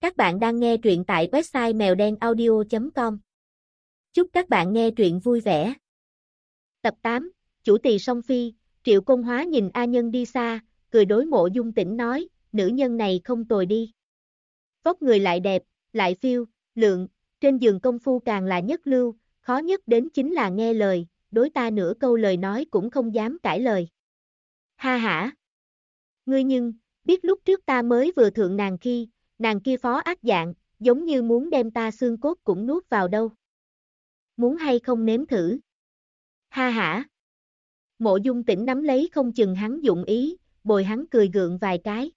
Các bạn đang nghe truyện tại website mèo đen audio.com. Chúc các bạn nghe truyện vui vẻ. Tập 8, Chủ tỳ song phi, Triệu Công Hóa nhìn A Nhân đi xa, cười đối mộ dung tỉnh nói, nữ nhân này không tồi đi. Vóc người lại đẹp, lại phiêu, lượng, trên giường công phu càng là nhất lưu, khó nhất đến chính là nghe lời, đối ta nửa câu lời nói cũng không dám cãi lời. Ha ha! Ngươi nhưng, biết lúc trước ta mới vừa thượng nàng khi, nàng kia phó ác dạng, giống như muốn đem ta xương cốt cũng nuốt vào đâu. Muốn hay không nếm thử? Ha ha! Mộ dung tỉnh nắm lấy không chừng hắn dụng ý, bồi hắn cười gượng vài cái.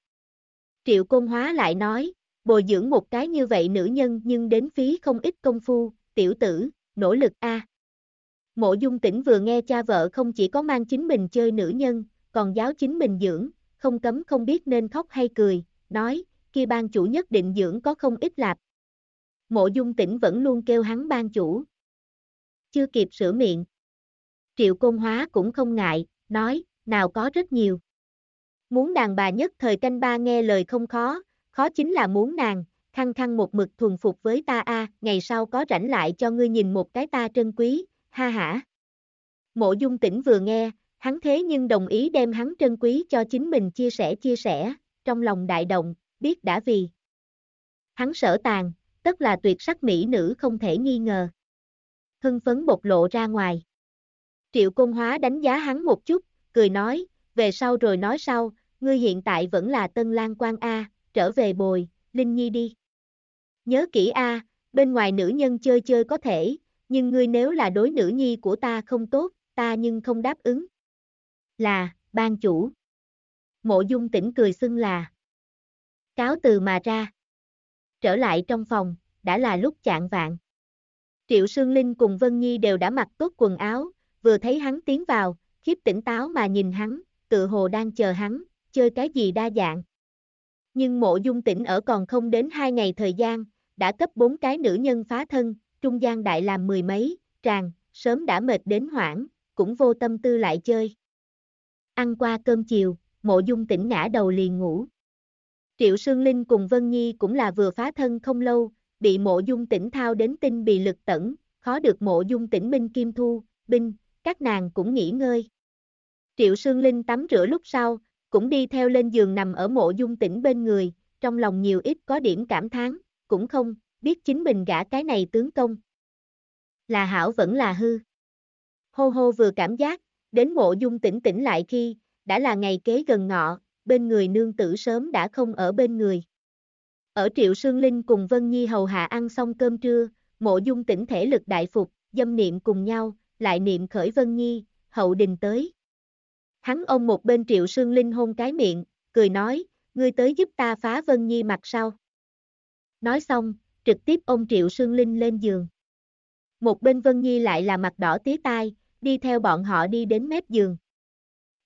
Triệu Côn Hóa lại nói, bồi dưỡng một cái như vậy nữ nhân nhưng đến phí không ít công phu, tiểu tử, nỗ lực a. Mộ dung tỉnh vừa nghe cha vợ không chỉ có mang chính mình chơi nữ nhân, còn giáo chính mình dưỡng, không cấm không biết nên khóc hay cười, nói, kia ban chủ nhất định dưỡng có không ít lạp. Mộ dung tỉnh vẫn luôn kêu hắn ban chủ. Chưa kịp sửa miệng. Triệu Côn Hóa cũng không ngại, nói, nào có rất nhiều. Muốn đàn bà nhất thời canh ba nghe lời không khó, khó chính là muốn nàng, khăng khăng một mực thuần phục với ta a, ngày sau có rảnh lại cho ngươi nhìn một cái ta trân quý, ha hả. Mộ dung tỉnh vừa nghe, hắn thế nhưng đồng ý đem hắn trân quý cho chính mình chia sẻ chia sẻ, trong lòng đại động, biết đã vì. Hắn sở tàn, tất là tuyệt sắc mỹ nữ không thể nghi ngờ. Hưng phấn bộc lộ ra ngoài. Triệu Công Hóa đánh giá hắn một chút, cười nói, về sau rồi nói sau, ngươi hiện tại vẫn là Tân Lan Quan A, trở về bồi, Linh Nhi đi. Nhớ kỹ A, bên ngoài nữ nhân chơi chơi có thể, nhưng ngươi nếu là đối nữ nhi của ta không tốt, ta nhưng không đáp ứng. Là, ban chủ. Mộ dung tỉnh cười xưng là. Cáo từ mà ra. Trở lại trong phòng, đã là lúc chạng vạn. Triệu Sương Linh cùng Vân Nhi đều đã mặc tốt quần áo, vừa thấy hắn tiến vào, khiếp tỉnh táo mà nhìn hắn, tự hồ đang chờ hắn, chơi cái gì đa dạng. Nhưng mộ dung tỉnh ở còn không đến hai ngày thời gian, đã cấp bốn cái nữ nhân phá thân, trung gian đại làm mười mấy, tràn, sớm đã mệt đến hoảng, cũng vô tâm tư lại chơi. Ăn qua cơm chiều, mộ dung tỉnh ngã đầu liền ngủ. Triệu Sương Linh cùng Vân Nhi cũng là vừa phá thân không lâu, bị mộ dung tỉnh thao đến tinh bị lực tẩn, khó được mộ dung tỉnh minh kim thu, binh, các nàng cũng nghỉ ngơi. Triệu Sương Linh tắm rửa lúc sau, cũng đi theo lên giường nằm ở mộ dung tỉnh bên người, trong lòng nhiều ít có điểm cảm thán, cũng không, biết chính mình gã cái này tướng công. Là hảo vẫn là hư. Hô hô vừa cảm giác, đến mộ dung tỉnh tỉnh lại khi, đã là ngày kế gần ngọ, bên người nương tử sớm đã không ở bên người. Ở Triệu Sương Linh cùng Vân Nhi hầu hạ ăn xong cơm trưa, mộ dung tỉnh thể lực đại phục, dâm niệm cùng nhau, lại niệm khởi Vân Nhi, hậu đình tới. Hắn ông một bên Triệu Sương Linh hôn cái miệng, cười nói, ngươi tới giúp ta phá Vân Nhi mặt sau. Nói xong, trực tiếp ông Triệu Sương Linh lên giường. Một bên Vân Nhi lại là mặt đỏ tía tai, đi theo bọn họ đi đến mép giường.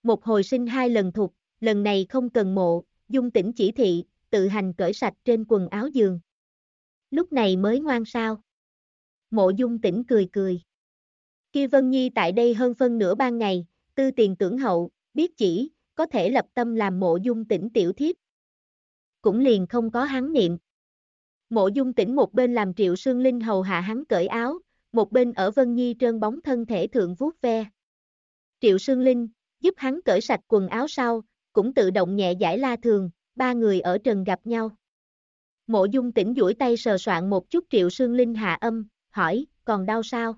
Một hồi sinh hai lần thục, lần này không cần mộ, dung tỉnh chỉ thị, tự hành cởi sạch trên quần áo giường. Lúc này mới ngoan sao. Mộ dung tỉnh cười cười. Kia Vân Nhi tại đây hơn phân nửa ban ngày, tư tiền tưởng hậu, biết chỉ, có thể lập tâm làm mộ dung tỉnh tiểu thiếp. Cũng liền không có hắn niệm. Mộ dung tỉnh một bên làm triệu sương linh hầu hạ hắn cởi áo, một bên ở Vân Nhi trơn bóng thân thể thượng vuốt ve. Triệu sương linh, giúp hắn cởi sạch quần áo sau, cũng tự động nhẹ giải la thường, ba người ở trần gặp nhau. Mộ dung tỉnh duỗi tay sờ soạn một chút triệu sương linh hạ âm, hỏi, còn đau sao?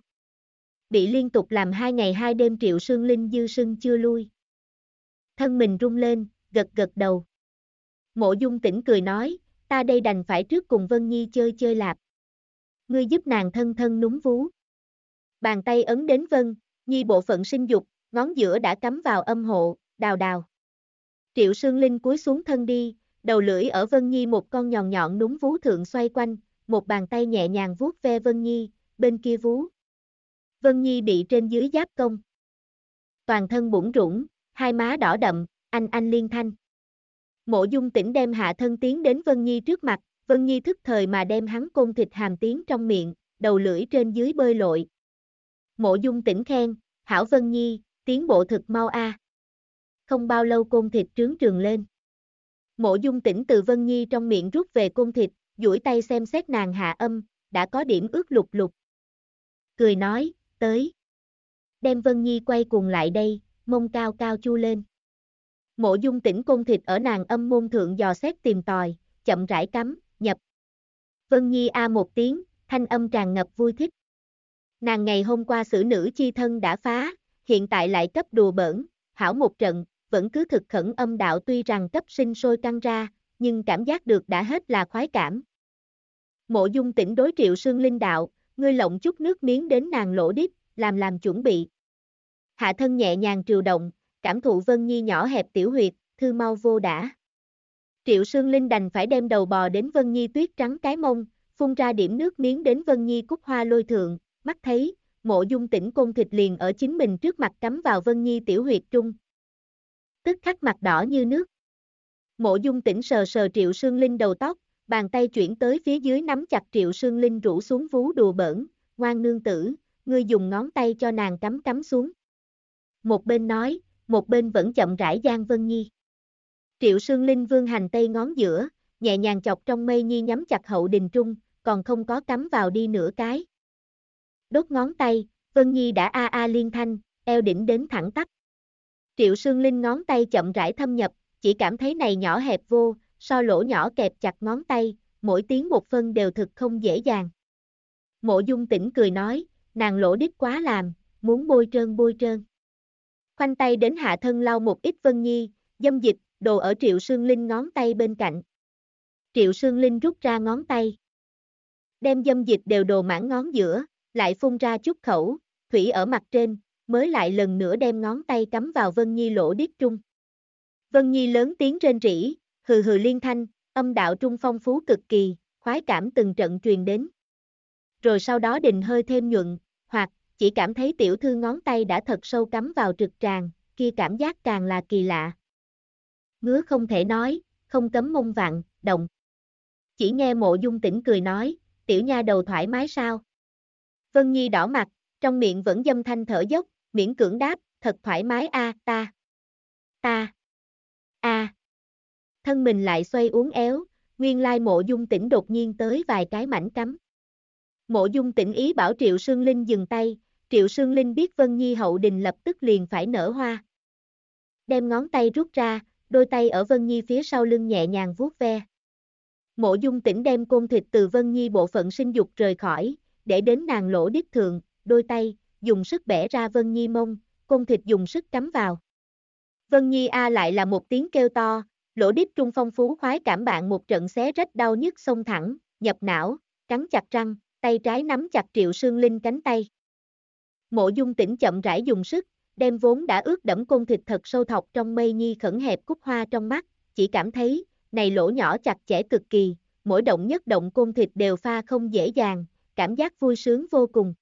Bị liên tục làm hai ngày hai đêm triệu sương linh dư sưng chưa lui. Thân mình rung lên, gật gật đầu. Mộ dung tỉnh cười nói, ta đây đành phải trước cùng Vân Nhi chơi chơi lạp. Ngươi giúp nàng thân thân núng vú. Bàn tay ấn đến Vân, Nhi bộ phận sinh dục, ngón giữa đã cắm vào âm hộ, đào đào. Triệu Sương Linh cúi xuống thân đi, đầu lưỡi ở Vân Nhi một con nhọn nhọn núng vú thượng xoay quanh, một bàn tay nhẹ nhàng vuốt ve Vân Nhi, bên kia vú. Vân Nhi bị trên dưới giáp công. Toàn thân bủng rủng, hai má đỏ đậm, anh anh liên thanh. Mộ dung tỉnh đem hạ thân tiến đến Vân Nhi trước mặt, Vân Nhi thức thời mà đem hắn côn thịt hàm tiến trong miệng, đầu lưỡi trên dưới bơi lội. Mộ dung tỉnh khen, Hảo Vân Nhi, tiến bộ thực mau a. Không bao lâu côn thịt trướng trường lên. Mộ dung tỉnh từ Vân Nhi trong miệng rút về côn thịt, duỗi tay xem xét nàng hạ âm, đã có điểm ướt lục lục. Cười nói, tới. Đem Vân Nhi quay cuồng lại đây, mông cao cao chu lên. Mộ dung tỉnh côn thịt ở nàng âm môn thượng dò xét tìm tòi, chậm rãi cắm, nhập. Vân Nhi a một tiếng, thanh âm tràn ngập vui thích. Nàng ngày hôm qua xử nữ chi thân đã phá, hiện tại lại cấp đùa bỡn, hảo một trận, vẫn cứ thực khẩn âm đạo tuy rằng cấp sinh sôi căng ra, nhưng cảm giác được đã hết là khoái cảm. Mộ dung tỉnh đối triệu sương linh đạo, ngươi lộng chút nước miếng đến nàng lỗ đít, làm làm chuẩn bị. Hạ thân nhẹ nhàng triều động, cảm thụ Vân Nhi nhỏ hẹp tiểu huyệt, thư mau vô đã. Triệu Sương Linh đành phải đem đầu bò đến Vân Nhi tuyết trắng cái mông, phun ra điểm nước miếng đến Vân Nhi cúc hoa lôi thượng, mắt thấy, mộ dung tỉnh côn thịt liền ở chính mình trước mặt cắm vào Vân Nhi tiểu huyệt trung. Tức khắc mặt đỏ như nước. Mộ dung tỉnh sờ sờ Triệu Sương Linh đầu tóc, bàn tay chuyển tới phía dưới nắm chặt Triệu Sương Linh rủ xuống vú đùa bỡn, ngoan nương tử, ngươi dùng ngón tay cho nàng cắm cắm xuống. Một bên nói, một bên vẫn chậm rãi Giang Vân Nhi. Triệu Sương Linh vương hành tay ngón giữa, nhẹ nhàng chọc trong mây nhi nhắm chặt hậu đình trung, còn không có cắm vào đi nửa cái. Đốt ngón tay, Vân Nhi đã a a liên thanh, eo đỉnh đến thẳng tắp. Triệu Sương Linh ngón tay chậm rãi thâm nhập, chỉ cảm thấy này nhỏ hẹp vô, so lỗ nhỏ kẹp chặt ngón tay, mỗi tiếng một phân đều thực không dễ dàng. Mộ dung tỉnh cười nói, nàng lỗ đít quá làm, muốn bôi trơn bôi trơn. Khoanh tay đến hạ thân lau một ít Vân Nhi, dâm dịch, đồ ở Triệu Sương Linh ngón tay bên cạnh. Triệu Sương Linh rút ra ngón tay. Đem dâm dịch đều đồ mãn ngón giữa, lại phun ra chút khẩu, thủy ở mặt trên, mới lại lần nữa đem ngón tay cắm vào Vân Nhi lỗ điếc trung. Vân Nhi lớn tiếng trên rỉ, hừ hừ liên thanh, âm đạo trung phong phú cực kỳ, khoái cảm từng trận truyền đến. Rồi sau đó đình hơi thêm nhuận, hoặc, chỉ cảm thấy tiểu thư ngón tay đã thật sâu cắm vào trực tràng, kia cảm giác càng là kỳ lạ. Ngứa không thể nói, không cấm mông vặn, động. Chỉ nghe mộ dung tỉnh cười nói, tiểu nha đầu thoải mái sao? Vân Nhi đỏ mặt, trong miệng vẫn dâm thanh thở dốc, miễn cưỡng đáp, thật thoải mái a ta. Ta. a Thân mình lại xoay uốn éo, nguyên lai mộ dung tỉnh đột nhiên tới vài cái mảnh cắm. Mộ dung tỉnh ý bảo Triệu Sương Linh dừng tay, Triệu Sương Linh biết Vân Nhi hậu đình lập tức liền phải nở hoa. Đem ngón tay rút ra, đôi tay ở Vân Nhi phía sau lưng nhẹ nhàng vuốt ve. Mộ dung tỉnh đem côn thịt từ Vân Nhi bộ phận sinh dục rời khỏi, để đến nàng lỗ đít thường, đôi tay, dùng sức bẻ ra Vân Nhi mông, côn thịt dùng sức cắm vào. Vân Nhi A lại là một tiếng kêu to, lỗ đít trung phong phú khoái cảm bạn một trận xé rách đau nhức sông thẳng, nhập não, cắn chặt răng, tay trái nắm chặt Triệu Sương Linh cánh tay. Mộ dung tỉnh chậm rãi dùng sức, đem vốn đã ướt đẫm côn thịt thật sâu thọc trong mây nhi khẩn hẹp cúc hoa trong mắt, chỉ cảm thấy, này lỗ nhỏ chặt chẽ cực kỳ, mỗi động nhất động côn thịt đều pha không dễ dàng, cảm giác vui sướng vô cùng.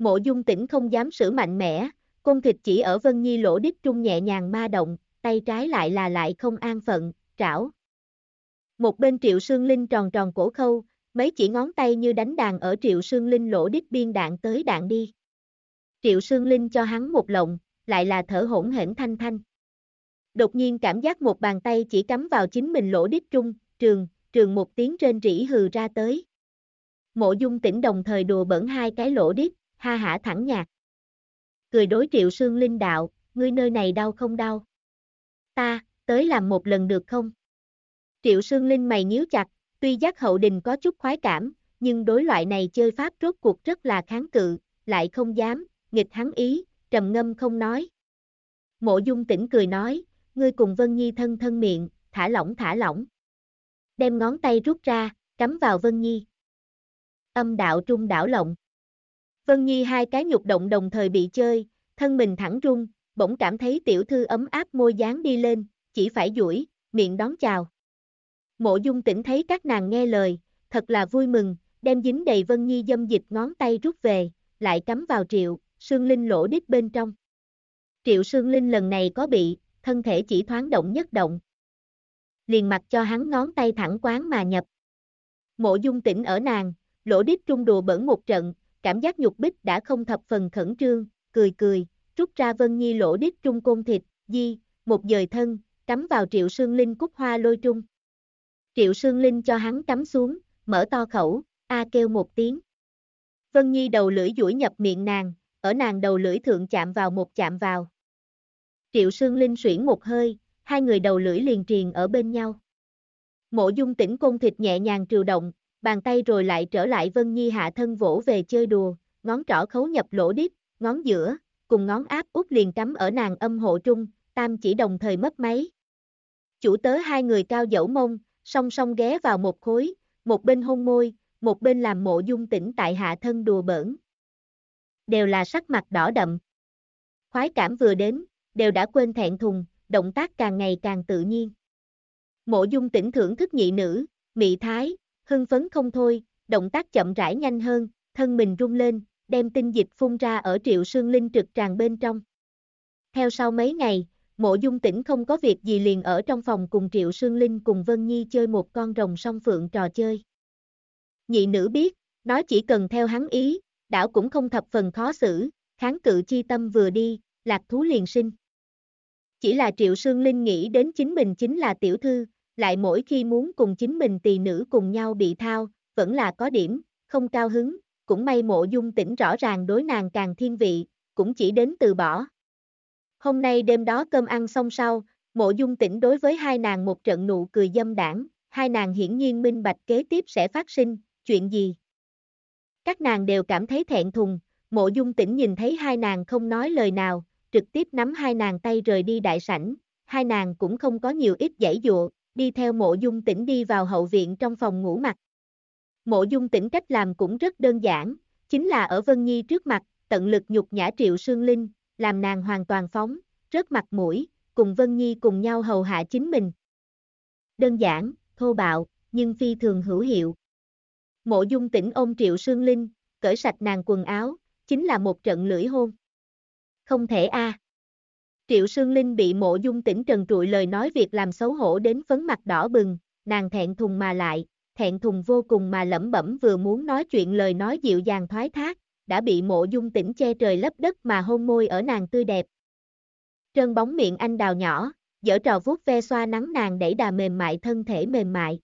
Mộ dung tỉnh không dám sử mạnh mẽ, côn thịt chỉ ở Vân Nhi lỗ đít trung nhẹ nhàng ma động, tay trái lại là lại không an phận, trảo. Một bên triệu sương linh tròn tròn cổ khâu, mấy chỉ ngón tay như đánh đàn ở triệu sương linh lỗ đít biên đạn tới đạn đi. Triệu Sương Linh cho hắn một lộng, lại là thở hỗn hển thanh thanh. Đột nhiên cảm giác một bàn tay chỉ cắm vào chính mình lỗ đít trung, trường, trường một tiếng trên rỉ hừ ra tới. Mộ dung tỉnh đồng thời đùa bẩn hai cái lỗ đít, ha hả thẳng nhạc. Cười đối triệu sương linh đạo, ngươi nơi này đau không đau? Ta, tới làm một lần được không? Triệu sương linh mày nhíu chặt, tuy giác hậu đình có chút khoái cảm, nhưng đối loại này chơi pháp rốt cuộc rất là kháng cự, lại không dám, nghịch hắn ý, trầm ngâm không nói. Mộ dung tỉnh cười nói, ngươi cùng Vân Nhi thân thân miệng, thả lỏng thả lỏng. Đem ngón tay rút ra, cắm vào Vân Nhi. Âm đạo trung đảo lộng. Vân Nhi hai cái nhục động đồng thời bị chơi, thân mình thẳng rung, bỗng cảm thấy tiểu thư ấm áp môi dáng đi lên, chỉ phải duỗi, miệng đón chào. Mộ dung tỉnh thấy các nàng nghe lời, thật là vui mừng, đem dính đầy Vân Nhi dâm dịch ngón tay rút về, lại cắm vào triệu, Sương Linh lỗ đít bên trong. Triệu Sương Linh lần này có bị, thân thể chỉ thoáng động nhất động. Liền mặt cho hắn ngón tay thẳng quán mà nhập. Mộ dung tỉnh ở nàng, lỗ đít trung đùa bẩn một trận, cảm giác nhục bích đã không thập phần khẩn trương, cười cười, rút ra Vân Nhi lỗ đít trung côn thịt, di, một dời thân, cắm vào triệu sương linh cúc hoa lôi trung. Triệu Sương Linh cho hắn cắm xuống, mở to khẩu, a kêu một tiếng. Vân Nhi đầu lưỡi duỗi nhập miệng nàng, ở nàng đầu lưỡi thượng chạm vào một chạm vào. Triệu Sương Linh suyễn một hơi, hai người đầu lưỡi liền triền ở bên nhau. Mộ dung tỉnh côn thịt nhẹ nhàng triều động, bàn tay rồi lại trở lại Vân Nhi hạ thân vỗ về chơi đùa, ngón trỏ khấu nhập lỗ đít ngón giữa, cùng ngón áp út liền cắm ở nàng âm hộ trung, tam chỉ đồng thời mất máy. Chủ tớ hai người cao dẫu mông, song song ghé vào một khối, một bên hôn môi, một bên làm mộ dung tỉnh tại hạ thân đùa bỡn. Đều là sắc mặt đỏ đậm. Khoái cảm vừa đến, đều đã quên thẹn thùng, động tác càng ngày càng tự nhiên. Mộ dung tỉnh thưởng thức nhị nữ, mị thái, hưng phấn không thôi, động tác chậm rãi nhanh hơn, thân mình rung lên, đem tinh dịch phun ra ở triệu sương linh trực tràn bên trong. Theo sau mấy ngày, mộ dung tỉnh không có việc gì liền ở trong phòng cùng triệu sương linh cùng Vân Nhi chơi một con rồng song phượng trò chơi. Nhị nữ biết, nói chỉ cần theo hắn ý, đảo cũng không thập phần khó xử, kháng cự chi tâm vừa đi, lạc thú liền sinh. Chỉ là Triệu Sương Linh nghĩ đến chính mình chính là tiểu thư, lại mỗi khi muốn cùng chính mình tỳ nữ cùng nhau bị thao, vẫn là có điểm, không cao hứng, cũng may mộ dung tỉnh rõ ràng đối nàng càng thiên vị, cũng chỉ đến từ bỏ. Hôm nay đêm đó cơm ăn xong sau, mộ dung tỉnh đối với hai nàng một trận nụ cười dâm đảng, hai nàng hiển nhiên minh bạch kế tiếp sẽ phát sinh, chuyện gì? Các nàng đều cảm thấy thẹn thùng, mộ dung tỉnh nhìn thấy hai nàng không nói lời nào, trực tiếp nắm hai nàng tay rời đi đại sảnh, hai nàng cũng không có nhiều ít giải dụa, đi theo mộ dung tỉnh đi vào hậu viện trong phòng ngủ mặt. Mộ dung tỉnh cách làm cũng rất đơn giản, chính là ở Vân Nhi trước mặt, tận lực nhục nhã triệu sương linh, làm nàng hoàn toàn phóng, rớt mặt mũi, cùng Vân Nhi cùng nhau hầu hạ chính mình. Đơn giản, thô bạo, nhưng phi thường hữu hiệu. Mộ dung tỉnh ôm triệu sương linh, cởi sạch nàng quần áo, chính là một trận lưỡi hôn. Không thể a. Triệu Sương Linh bị mộ dung tỉnh trần trụi lời nói việc làm xấu hổ đến phấn mặt đỏ bừng, nàng thẹn thùng mà lại, thẹn thùng vô cùng mà lẩm bẩm vừa muốn nói chuyện lời nói dịu dàng thoái thác, đã bị mộ dung tỉnh che trời lấp đất mà hôn môi ở nàng tươi đẹp. Trơn bóng miệng anh đào nhỏ, dở trò vuốt ve xoa nắng nàng đẩy đà mềm mại thân thể mềm mại.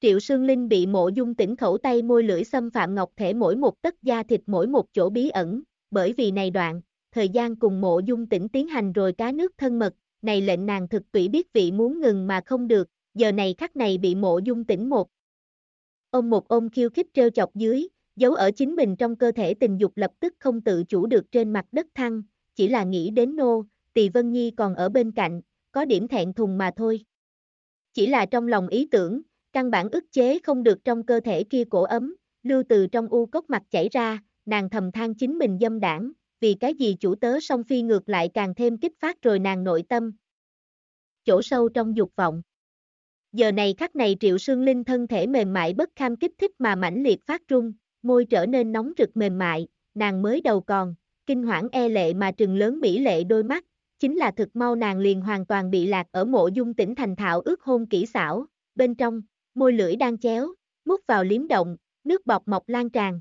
Triệu Sương Linh bị mộ dung tỉnh khẩu tay môi lưỡi xâm phạm ngọc thể mỗi một tấc da thịt mỗi một chỗ bí ẩn, bởi vì này đoạn, thời gian cùng mộ dung tỉnh tiến hành rồi cá nước thân mật, này lệnh nàng thực tủy biết vị muốn ngừng mà không được, giờ này khắc này bị mộ dung tỉnh một. Ông một ôm khiêu khích trêu chọc dưới, giấu ở chính mình trong cơ thể tình dục lập tức không tự chủ được trên mặt đất thăng, chỉ là nghĩ đến nô, tỳ Vân Nhi còn ở bên cạnh, có điểm thẹn thùng mà thôi. Chỉ là trong lòng ý tưởng, căn bản ức chế không được trong cơ thể kia cổ ấm, lưu từ trong u cốc mặt chảy ra, nàng thầm than chính mình dâm đảng, vì cái gì chủ tớ song phi ngược lại càng thêm kích phát rồi nàng nội tâm. Chỗ sâu trong dục vọng. Giờ này khắc này triệu sương linh thân thể mềm mại bất kham kích thích mà mãnh liệt phát trung môi trở nên nóng rực mềm mại, nàng mới đầu còn, kinh hoảng e lệ mà trừng lớn mỹ lệ đôi mắt, chính là thực mau nàng liền hoàn toàn bị lạc ở mộ dung tỉnh thành thạo ước hôn kỹ xảo, bên trong, môi lưỡi đang chéo, mút vào liếm động, nước bọt mọc lan tràn.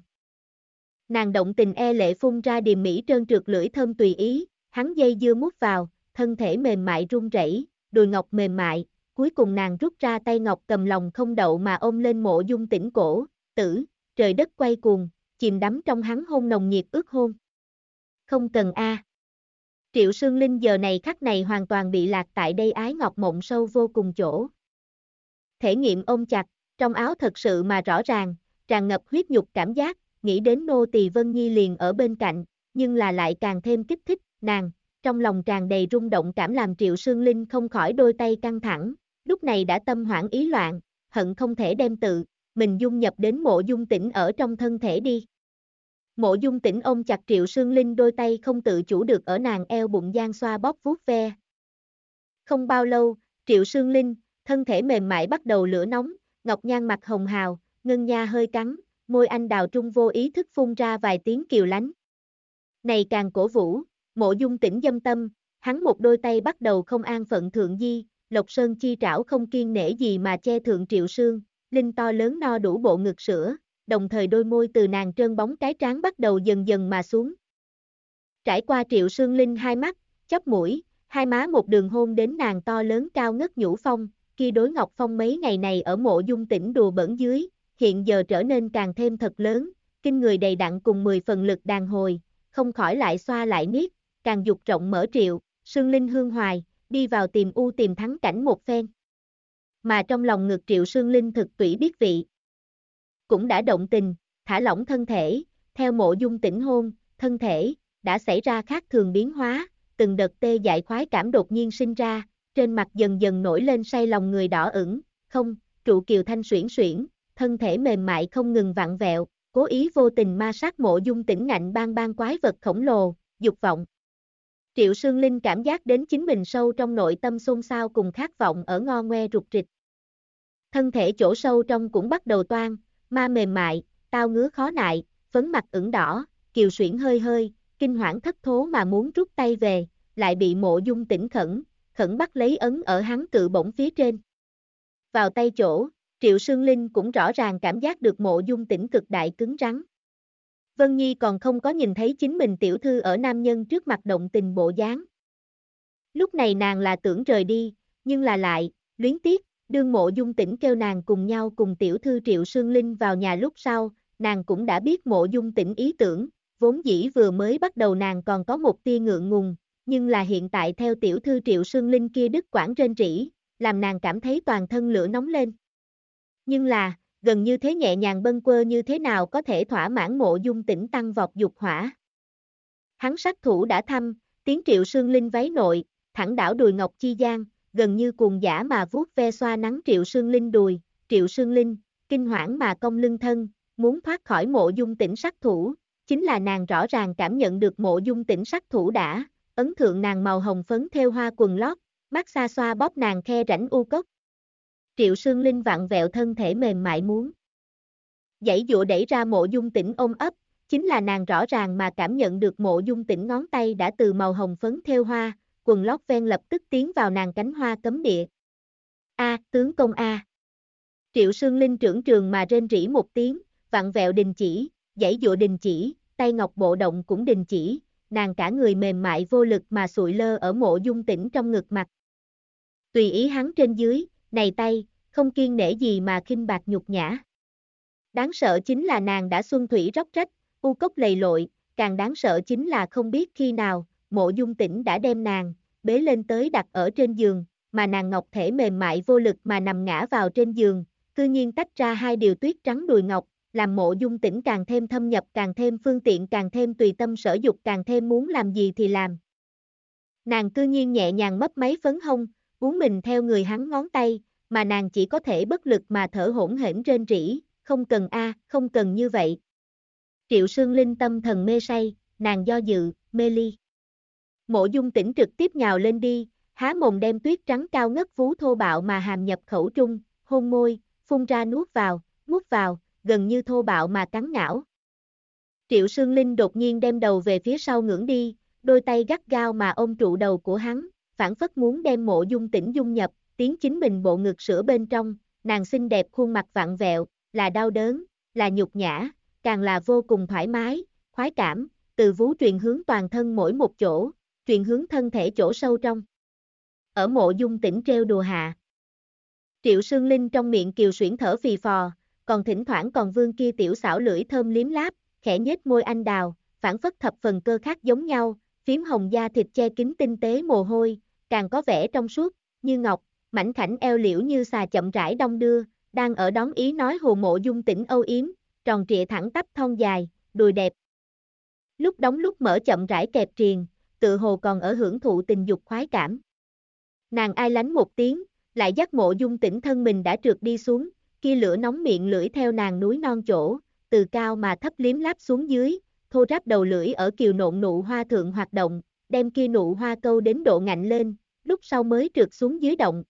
Nàng động tình e lệ phun ra điềm mỹ trơn trượt lưỡi thơm tùy ý, hắn dây dưa mút vào, thân thể mềm mại run rẩy, đùi ngọc mềm mại, cuối cùng nàng rút ra tay ngọc cầm lòng không đậu mà ôm lên mộ dung tỉnh cổ, tử, trời đất quay cuồng, chìm đắm trong hắn hôn nồng nhiệt ước hôn. Không cần a. Triệu Sương Linh giờ này khắc này hoàn toàn bị lạc tại đây ái ngọc mộng sâu vô cùng chỗ. Thể nghiệm ôm chặt, trong áo thật sự mà rõ ràng, tràn ngập huyết nhục cảm giác, nghĩ đến nô tỳ Vân Nhi liền ở bên cạnh, nhưng là lại càng thêm kích thích, nàng, trong lòng tràn đầy rung động cảm làm Triệu Sương Linh không khỏi đôi tay căng thẳng, lúc này đã tâm hoảng ý loạn, hận không thể đem tự, mình dung nhập đến mộ dung tỉnh ở trong thân thể đi. Mộ dung tỉnh ôm chặt Triệu Sương Linh đôi tay không tự chủ được ở nàng eo bụng gian xoa bóp vuốt ve. Không bao lâu, Triệu Sương Linh, thân thể mềm mại bắt đầu lửa nóng, Ngọc Nhan mặt hồng hào, ngân nha hơi cắn, môi anh đào trung vô ý thức phun ra vài tiếng kiều lánh. Này càng cổ vũ, mộ dung tỉnh dâm tâm, hắn một đôi tay bắt đầu không an phận thượng di, Lộc Sơn chi trảo không kiên nể gì mà che thượng triệu sương, linh to lớn no đủ bộ ngực sữa, đồng thời đôi môi từ nàng trơn bóng cái trán bắt đầu dần dần mà xuống. Trải qua triệu sương linh hai mắt, chóp mũi, hai má một đường hôn đến nàng to lớn cao ngất nhũ phong, kia đối Ngọc Phong mấy ngày này ở mộ dung tỉnh đùa bẩn dưới, hiện giờ trở nên càng thêm thật lớn, kinh người đầy đặn cùng 10 phần lực đàn hồi, không khỏi lại xoa lại niết, càng dục rộng mở triệu, sương linh hương hoài, đi vào tìm u tìm thắng cảnh một phen. Mà trong lòng ngực triệu sương linh thực tủy biết vị. Cũng đã động tình, thả lỏng thân thể, theo mộ dung tỉnh hôn, thân thể, đã xảy ra khác thường biến hóa, từng đợt tê dại khoái cảm đột nhiên sinh ra, trên mặt dần dần nổi lên say lòng người đỏ ửng, không, trụ kiều thanh xuyển xuyển, thân thể mềm mại không ngừng vặn vẹo, cố ý vô tình ma sát mộ dung tỉnh ngạnh ban ban quái vật khổng lồ, dục vọng. Triệu Sương Linh cảm giác đến chính mình sâu trong nội tâm xôn xao cùng khát vọng ở ngo ngoe rụt rịch. Thân thể chỗ sâu trong cũng bắt đầu toan, ma mềm mại, tao ngứa khó nại, phấn mặt ửng đỏ, kiều xuyển hơi hơi, kinh hoảng thất thố mà muốn rút tay về, lại bị mộ dung tỉnh khẩn, khẩn bắt lấy ấn ở hắn cự bổng phía trên. Vào tay chỗ, Triệu Sương Linh cũng rõ ràng cảm giác được mộ dung tỉnh cực đại cứng rắn. Vân Nhi còn không có nhìn thấy chính mình tiểu thư ở nam nhân trước mặt động tình bộ dáng. Lúc này nàng là tưởng rời đi, nhưng là lại, luyến tiếc, đương mộ dung tỉnh kêu nàng cùng nhau cùng tiểu thư Triệu Sương Linh vào nhà lúc sau, nàng cũng đã biết mộ dung tỉnh ý tưởng, vốn dĩ vừa mới bắt đầu nàng còn có một tia ngượng ngùng, nhưng là hiện tại theo tiểu thư Triệu Sương Linh kia đứt quảng trên rỉ, làm nàng cảm thấy toàn thân lửa nóng lên. Nhưng là, gần như thế nhẹ nhàng bâng quơ như thế nào có thể thỏa mãn mộ dung tỉnh tăng vọt dục hỏa. Hắn sát thủ đã thăm, tiếng Triệu Sương Linh váy nội, thẳng đảo đùi ngọc chi giang, gần như cuồng giả mà vuốt ve xoa nắng Triệu Sương Linh đùi, Triệu Sương Linh, kinh hoảng mà công lưng thân, muốn thoát khỏi mộ dung tỉnh sát thủ, chính là nàng rõ ràng cảm nhận được mộ dung tỉnh sát thủ đã, ấn thượng nàng màu hồng phấn theo hoa quần lót, mắt xa xoa bóp nàng khe rãnh u cốc. Triệu Sương Linh vặn vẹo thân thể mềm mại muốn. Dãy dụa đẩy ra mộ dung tỉnh ôm ấp, chính là nàng rõ ràng mà cảm nhận được mộ dung tỉnh ngón tay đã từ màu hồng phấn theo hoa, quần lót ven lập tức tiến vào nàng cánh hoa cấm địa. A, tướng công A. Triệu Sương Linh trưởng trường mà rên rỉ một tiếng, vặn vẹo đình chỉ, dãy dụa đình chỉ, tay ngọc bộ động cũng đình chỉ, nàng cả người mềm mại vô lực mà sụi lơ ở mộ dung tỉnh trong ngực mặt. Tùy ý hắn trên dưới, này tay, không kiên nể gì mà khinh bạc nhục nhã. Đáng sợ chính là nàng đã xuân thủy róc rách, u cốc lầy lội, càng đáng sợ chính là không biết khi nào, mộ dung tỉnh đã đem nàng, bế lên tới đặt ở trên giường, mà nàng ngọc thể mềm mại vô lực mà nằm ngã vào trên giường, cư nhiên tách ra hai điều tuyết trắng đùi ngọc, làm mộ dung tỉnh càng thêm thâm nhập càng thêm phương tiện càng thêm tùy tâm sở dục càng thêm muốn làm gì thì làm. Nàng cư nhiên nhẹ nhàng mấp máy phấn hông, uống mình theo người hắn ngón tay, mà nàng chỉ có thể bất lực mà thở hỗn hển trên rỉ, không cần a, không cần như vậy. Triệu Sương Linh tâm thần mê say, nàng do dự, mê ly. Mộ dung tỉnh trực tiếp nhào lên đi, há mồm đem tuyết trắng cao ngất vú thô bạo mà hàm nhập khẩu trung, hôn môi, phun ra nuốt vào, mút vào, gần như thô bạo mà cắn ngảo. Triệu Sương Linh đột nhiên đem đầu về phía sau ngưỡng đi, đôi tay gắt gao mà ôm trụ đầu của hắn, phản phất muốn đem mộ dung tỉnh dung nhập, tiếng chính mình bộ ngực sữa bên trong, nàng xinh đẹp khuôn mặt vặn vẹo, là đau đớn, là nhục nhã, càng là vô cùng thoải mái, khoái cảm, từ vú truyền hướng toàn thân mỗi một chỗ, truyền hướng thân thể chỗ sâu trong. Ở mộ dung tỉnh treo đùa hạ. Triệu Sương Linh trong miệng kiều xuyển thở phì phò, còn thỉnh thoảng còn vương kia tiểu xảo lưỡi thơm liếm láp, khẽ nhếch môi anh đào, phản phất thập phần cơ khác giống nhau, phím hồng da thịt che kín tinh tế mồ hôi, càng có vẻ trong suốt, như ngọc, mảnh khảnh eo liễu như xà chậm rãi đông đưa, đang ở đón ý nói hồ mộ dung tỉnh âu yếm, tròn trịa thẳng tắp thon dài, đùi đẹp. Lúc đóng lúc mở chậm rãi kẹp triền, tự hồ còn ở hưởng thụ tình dục khoái cảm. Nàng ai lánh một tiếng, lại dắt mộ dung tỉnh thân mình đã trượt đi xuống, kia lửa nóng miệng lưỡi theo nàng núi non chỗ, từ cao mà thấp liếm láp xuống dưới, thô ráp đầu lưỡi ở kiều nộn nụ hoa thượng hoạt động, đem kia nụ hoa câu đến độ ngạnh lên, lúc sau mới trượt xuống dưới động.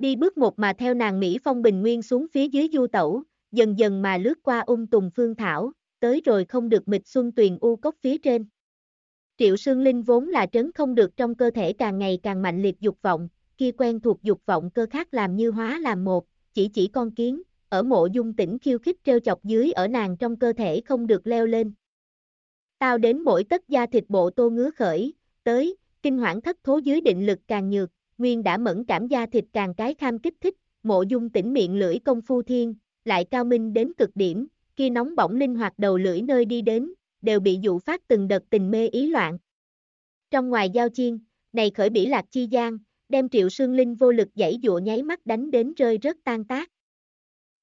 Đi bước một mà theo nàng Mỹ Phong Bình Nguyên xuống phía dưới du tẩu, dần dần mà lướt qua ung tùng phương thảo, tới rồi không được mịch xuân tuyền u cốc phía trên. Triệu Sương Linh vốn là trấn không được trong cơ thể càng ngày càng mạnh liệt dục vọng, kia quen thuộc dục vọng cơ khác làm như hóa làm một, chỉ chỉ con kiến, ở mộ dung tỉnh khiêu khích treo chọc dưới ở nàng trong cơ thể không được leo lên. Tao đến mỗi tất da thịt bộ tô ngứa khởi, tới, kinh hoảng thất thố dưới định lực càng nhược, nguyên đã mẫn cảm da thịt càng cái kham kích thích, mộ dung tỉnh miệng lưỡi công phu thiên, lại cao minh đến cực điểm, kia nóng bỏng linh hoạt đầu lưỡi nơi đi đến, đều bị dụ phát từng đợt tình mê ý loạn. Trong ngoài giao chiên, này khởi bỉ lạc chi gian, đem triệu sương linh vô lực dãy dụa nháy mắt đánh đến rơi rất tan tác.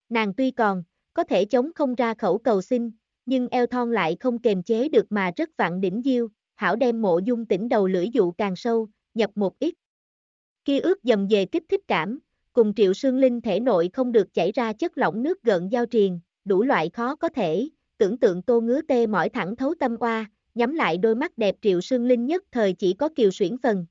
Nàng tuy còn, có thể chống không ra khẩu cầu xin, nhưng eo thon lại không kềm chế được mà rất vặn đỉnh diêu, hảo đem mộ dung tỉnh đầu lưỡi dụ càng sâu, nhập một ít. Ký ức dầm về kích thích cảm, cùng triệu sương linh thể nội không được chảy ra chất lỏng nước gợn giao triền, đủ loại khó có thể, tưởng tượng tô ngứa tê mỏi thẳng thấu tâm oa, nhắm lại đôi mắt đẹp triệu sương linh nhất thời chỉ có kiều xuyển phần.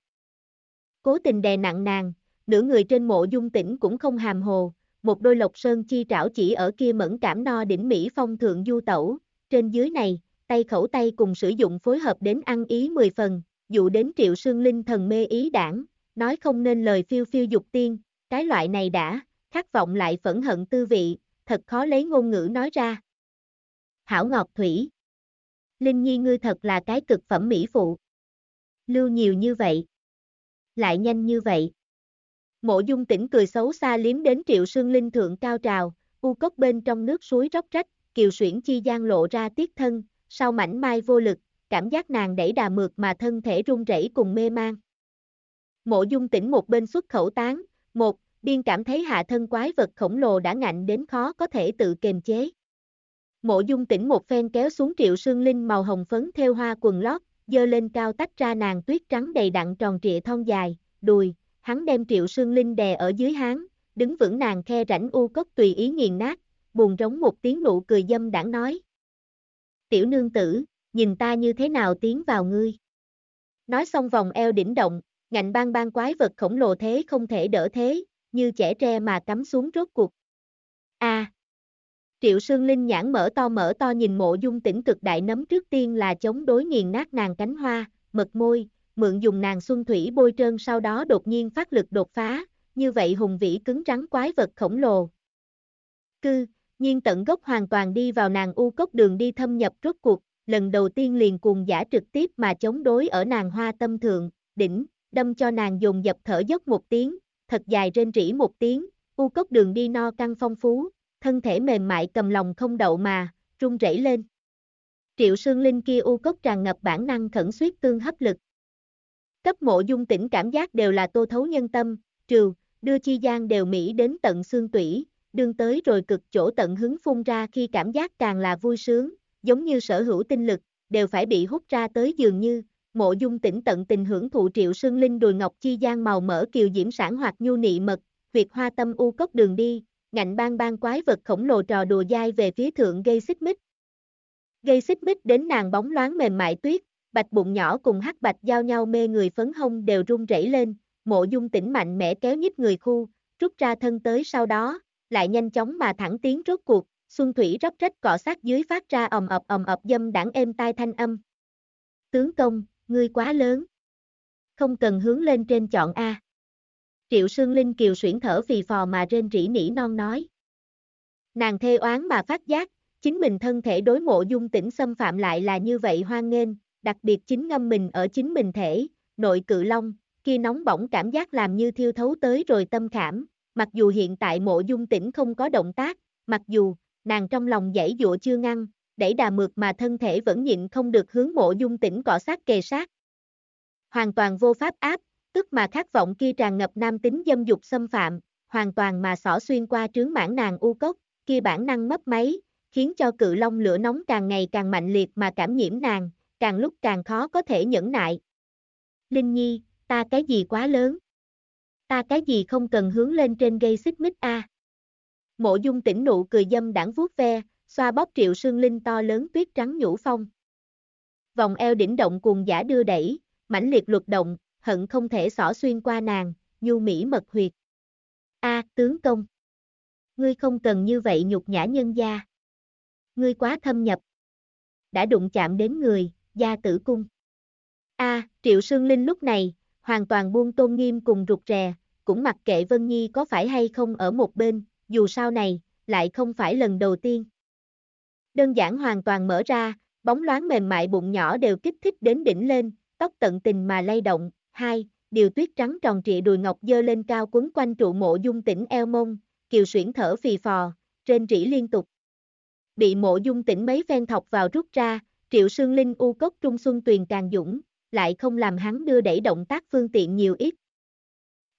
Cố tình đè nặng nàng, nửa người trên mộ dung tỉnh cũng không hàm hồ, một đôi lộc sơn chi trảo chỉ ở kia mẫn cảm no đỉnh Mỹ phong thượng du tẩu, trên dưới này, tay khẩu tay cùng sử dụng phối hợp đến ăn ý 10 phần, dụ đến triệu sương linh thần mê ý đảng, nói không nên lời phiêu phiêu dục tiên, cái loại này đã, khát vọng lại phẫn hận tư vị, thật khó lấy ngôn ngữ nói ra. Hảo Ngọc Thủy Linh Nhi ngươi thật là cái cực phẩm mỹ phụ. Lưu nhiều như vậy. Lại nhanh như vậy. Mộ dung tỉnh cười xấu xa liếm đến triệu sương linh thượng cao trào, u cốc bên trong nước suối róc rách, kiều xuyển chi gian lộ ra tiết thân, sau mảnh mai vô lực, cảm giác nàng đẩy đà mượt mà thân thể run rẩy cùng mê mang. Mộ dung tỉnh một bên xuất khẩu tán, một, biên cảm thấy hạ thân quái vật khổng lồ đã ngạnh đến khó có thể tự kềm chế. Mộ dung tỉnh một phen kéo xuống triệu sương linh màu hồng phấn theo hoa quần lót, dơ lên cao tách ra nàng tuyết trắng đầy đặn tròn trịa thon dài, đùi, hắn đem triệu sương linh đè ở dưới háng, đứng vững nàng khe rãnh u cốc tùy ý nghiền nát, buồn rống một tiếng nụ cười dâm đảng nói. Tiểu nương tử, nhìn ta như thế nào tiến vào ngươi. Nói xong vòng eo đỉnh động, ngạnh bang bang quái vật khổng lồ thế không thể đỡ thế, như trẻ tre mà cắm xuống rốt cuộc. A. Triệu Sương Linh nhãn mở to mở to nhìn mộ dung tỉnh cực đại nấm trước tiên là chống đối nghiền nát nàng cánh hoa, mật môi, mượn dùng nàng xuân thủy bôi trơn sau đó đột nhiên phát lực đột phá, như vậy hùng vĩ cứng rắn quái vật khổng lồ. Cư, nhiên tận gốc hoàn toàn đi vào nàng u cốc đường đi thâm nhập rốt cuộc, lần đầu tiên liền cuồng giả trực tiếp mà chống đối ở nàng hoa tâm thượng, đỉnh, đâm cho nàng dùng dập thở dốc một tiếng, thật dài rên rỉ một tiếng, u cốc đường đi no căng phong phú, thân thể mềm mại cầm lòng không đậu mà, run rẩy lên. Triệu Sương Linh kia u cốc tràn ngập bản năng khẩn suyết tương hấp lực. Cấp mộ dung tỉnh cảm giác đều là tô thấu nhân tâm, trừ, đưa chi gian đều mỹ đến tận xương tủy, đương tới rồi cực chỗ tận hứng phun ra khi cảm giác càng là vui sướng, giống như sở hữu tinh lực, đều phải bị hút ra tới dường như, mộ dung tỉnh tận tình hưởng thụ triệu sương linh đùi ngọc chi gian màu mỡ kiều diễm sản hoặc nhu nị mật, huyệt hoa tâm u cốc đường đi, ngạnh bang bang quái vật khổng lồ trò đùa dai về phía thượng gây xích mích. Gây xích mích đến nàng bóng loáng mềm mại tuyết, bạch bụng nhỏ cùng hắc bạch giao nhau mê người phấn hông đều run rẩy lên, mộ dung tỉnh mạnh mẽ kéo nhích người khu, rút ra thân tới sau đó, lại nhanh chóng mà thẳng tiến rốt cuộc, xuân thủy róc rách cọ sát dưới phát ra ầm ập ầm ập dâm đảng êm tai thanh âm. Tướng công, ngươi quá lớn. Không cần hướng lên trên chọn A. Triệu Sương Linh kiều xuyển thở phì phò mà rên rỉ nỉ non nói. Nàng thê oán mà phát giác, chính mình thân thể đối mộ dung tỉnh xâm phạm lại là như vậy hoan nghênh, đặc biệt chính ngâm mình ở chính mình thể, nội cự long, kia nóng bỏng cảm giác làm như thiêu thấu tới rồi tâm khảm, mặc dù hiện tại mộ dung tỉnh không có động tác, mặc dù, nàng trong lòng dãy dụa chưa ngăn, đẩy đà mượt mà thân thể vẫn nhịn không được hướng mộ dung tỉnh cọ sát kề sát. Hoàn toàn vô pháp áp, tức mà khát vọng kia tràn ngập nam tính dâm dục xâm phạm, hoàn toàn mà xỏ xuyên qua trướng mãn nàng u cốc, kia bản năng mấp máy, khiến cho cự long lửa nóng càng ngày càng mạnh liệt mà cảm nhiễm nàng, càng lúc càng khó có thể nhẫn nại. Linh Nhi, ta cái gì quá lớn? Ta cái gì không cần hướng lên trên gây xích mích a? Mộ dung tỉnh nụ cười dâm đảng vuốt ve, xoa bóp triệu sương linh to lớn tuyết trắng nhũ phong. Vòng eo đỉnh động cuồng giả đưa đẩy, mãnh liệt luật động, hận không thể xỏ xuyên qua nàng, nhu mỹ mật huyệt. A, tướng công. Ngươi không cần như vậy nhục nhã nhân gia. Ngươi quá thâm nhập. Đã đụng chạm đến người, gia tử cung. A, Triệu Sương Linh lúc này, hoàn toàn buông tôn nghiêm cùng rụt rè, cũng mặc kệ Vân Nhi có phải hay không ở một bên, dù sau này, lại không phải lần đầu tiên. Đơn giản hoàn toàn mở ra, bóng loáng mềm mại bụng nhỏ đều kích thích đến đỉnh lên, tóc tận tình mà lay động, hai, điều tuyết trắng tròn trịa đùi ngọc dơ lên cao quấn quanh trụ mộ dung tỉnh eo mông, kiều xuyển thở phì phò, trên rỉ liên tục. Bị mộ dung tỉnh mấy phen thọc vào rút ra, triệu sương linh u cốc trung xuân tuyền càng dũng, lại không làm hắn đưa đẩy động tác phương tiện nhiều ít.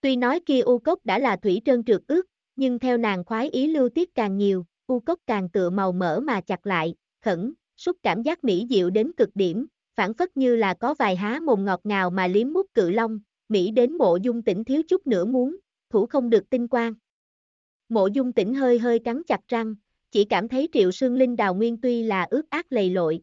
Tuy nói kia u cốc đã là thủy trơn trượt ướt, nhưng theo nàng khoái ý lưu tiết càng nhiều, u cốc càng tựa màu mỡ mà chặt lại, khẩn, xúc cảm giác mỹ diệu đến cực điểm, phản phất như là có vài há mồm ngọt ngào mà liếm mút cự long, Mỹ đến mộ dung tỉnh thiếu chút nữa muốn, thủ không được tinh quang. Mộ dung tỉnh hơi hơi cắn chặt răng, chỉ cảm thấy triệu sương linh đào nguyên tuy là ướt ác lầy lội.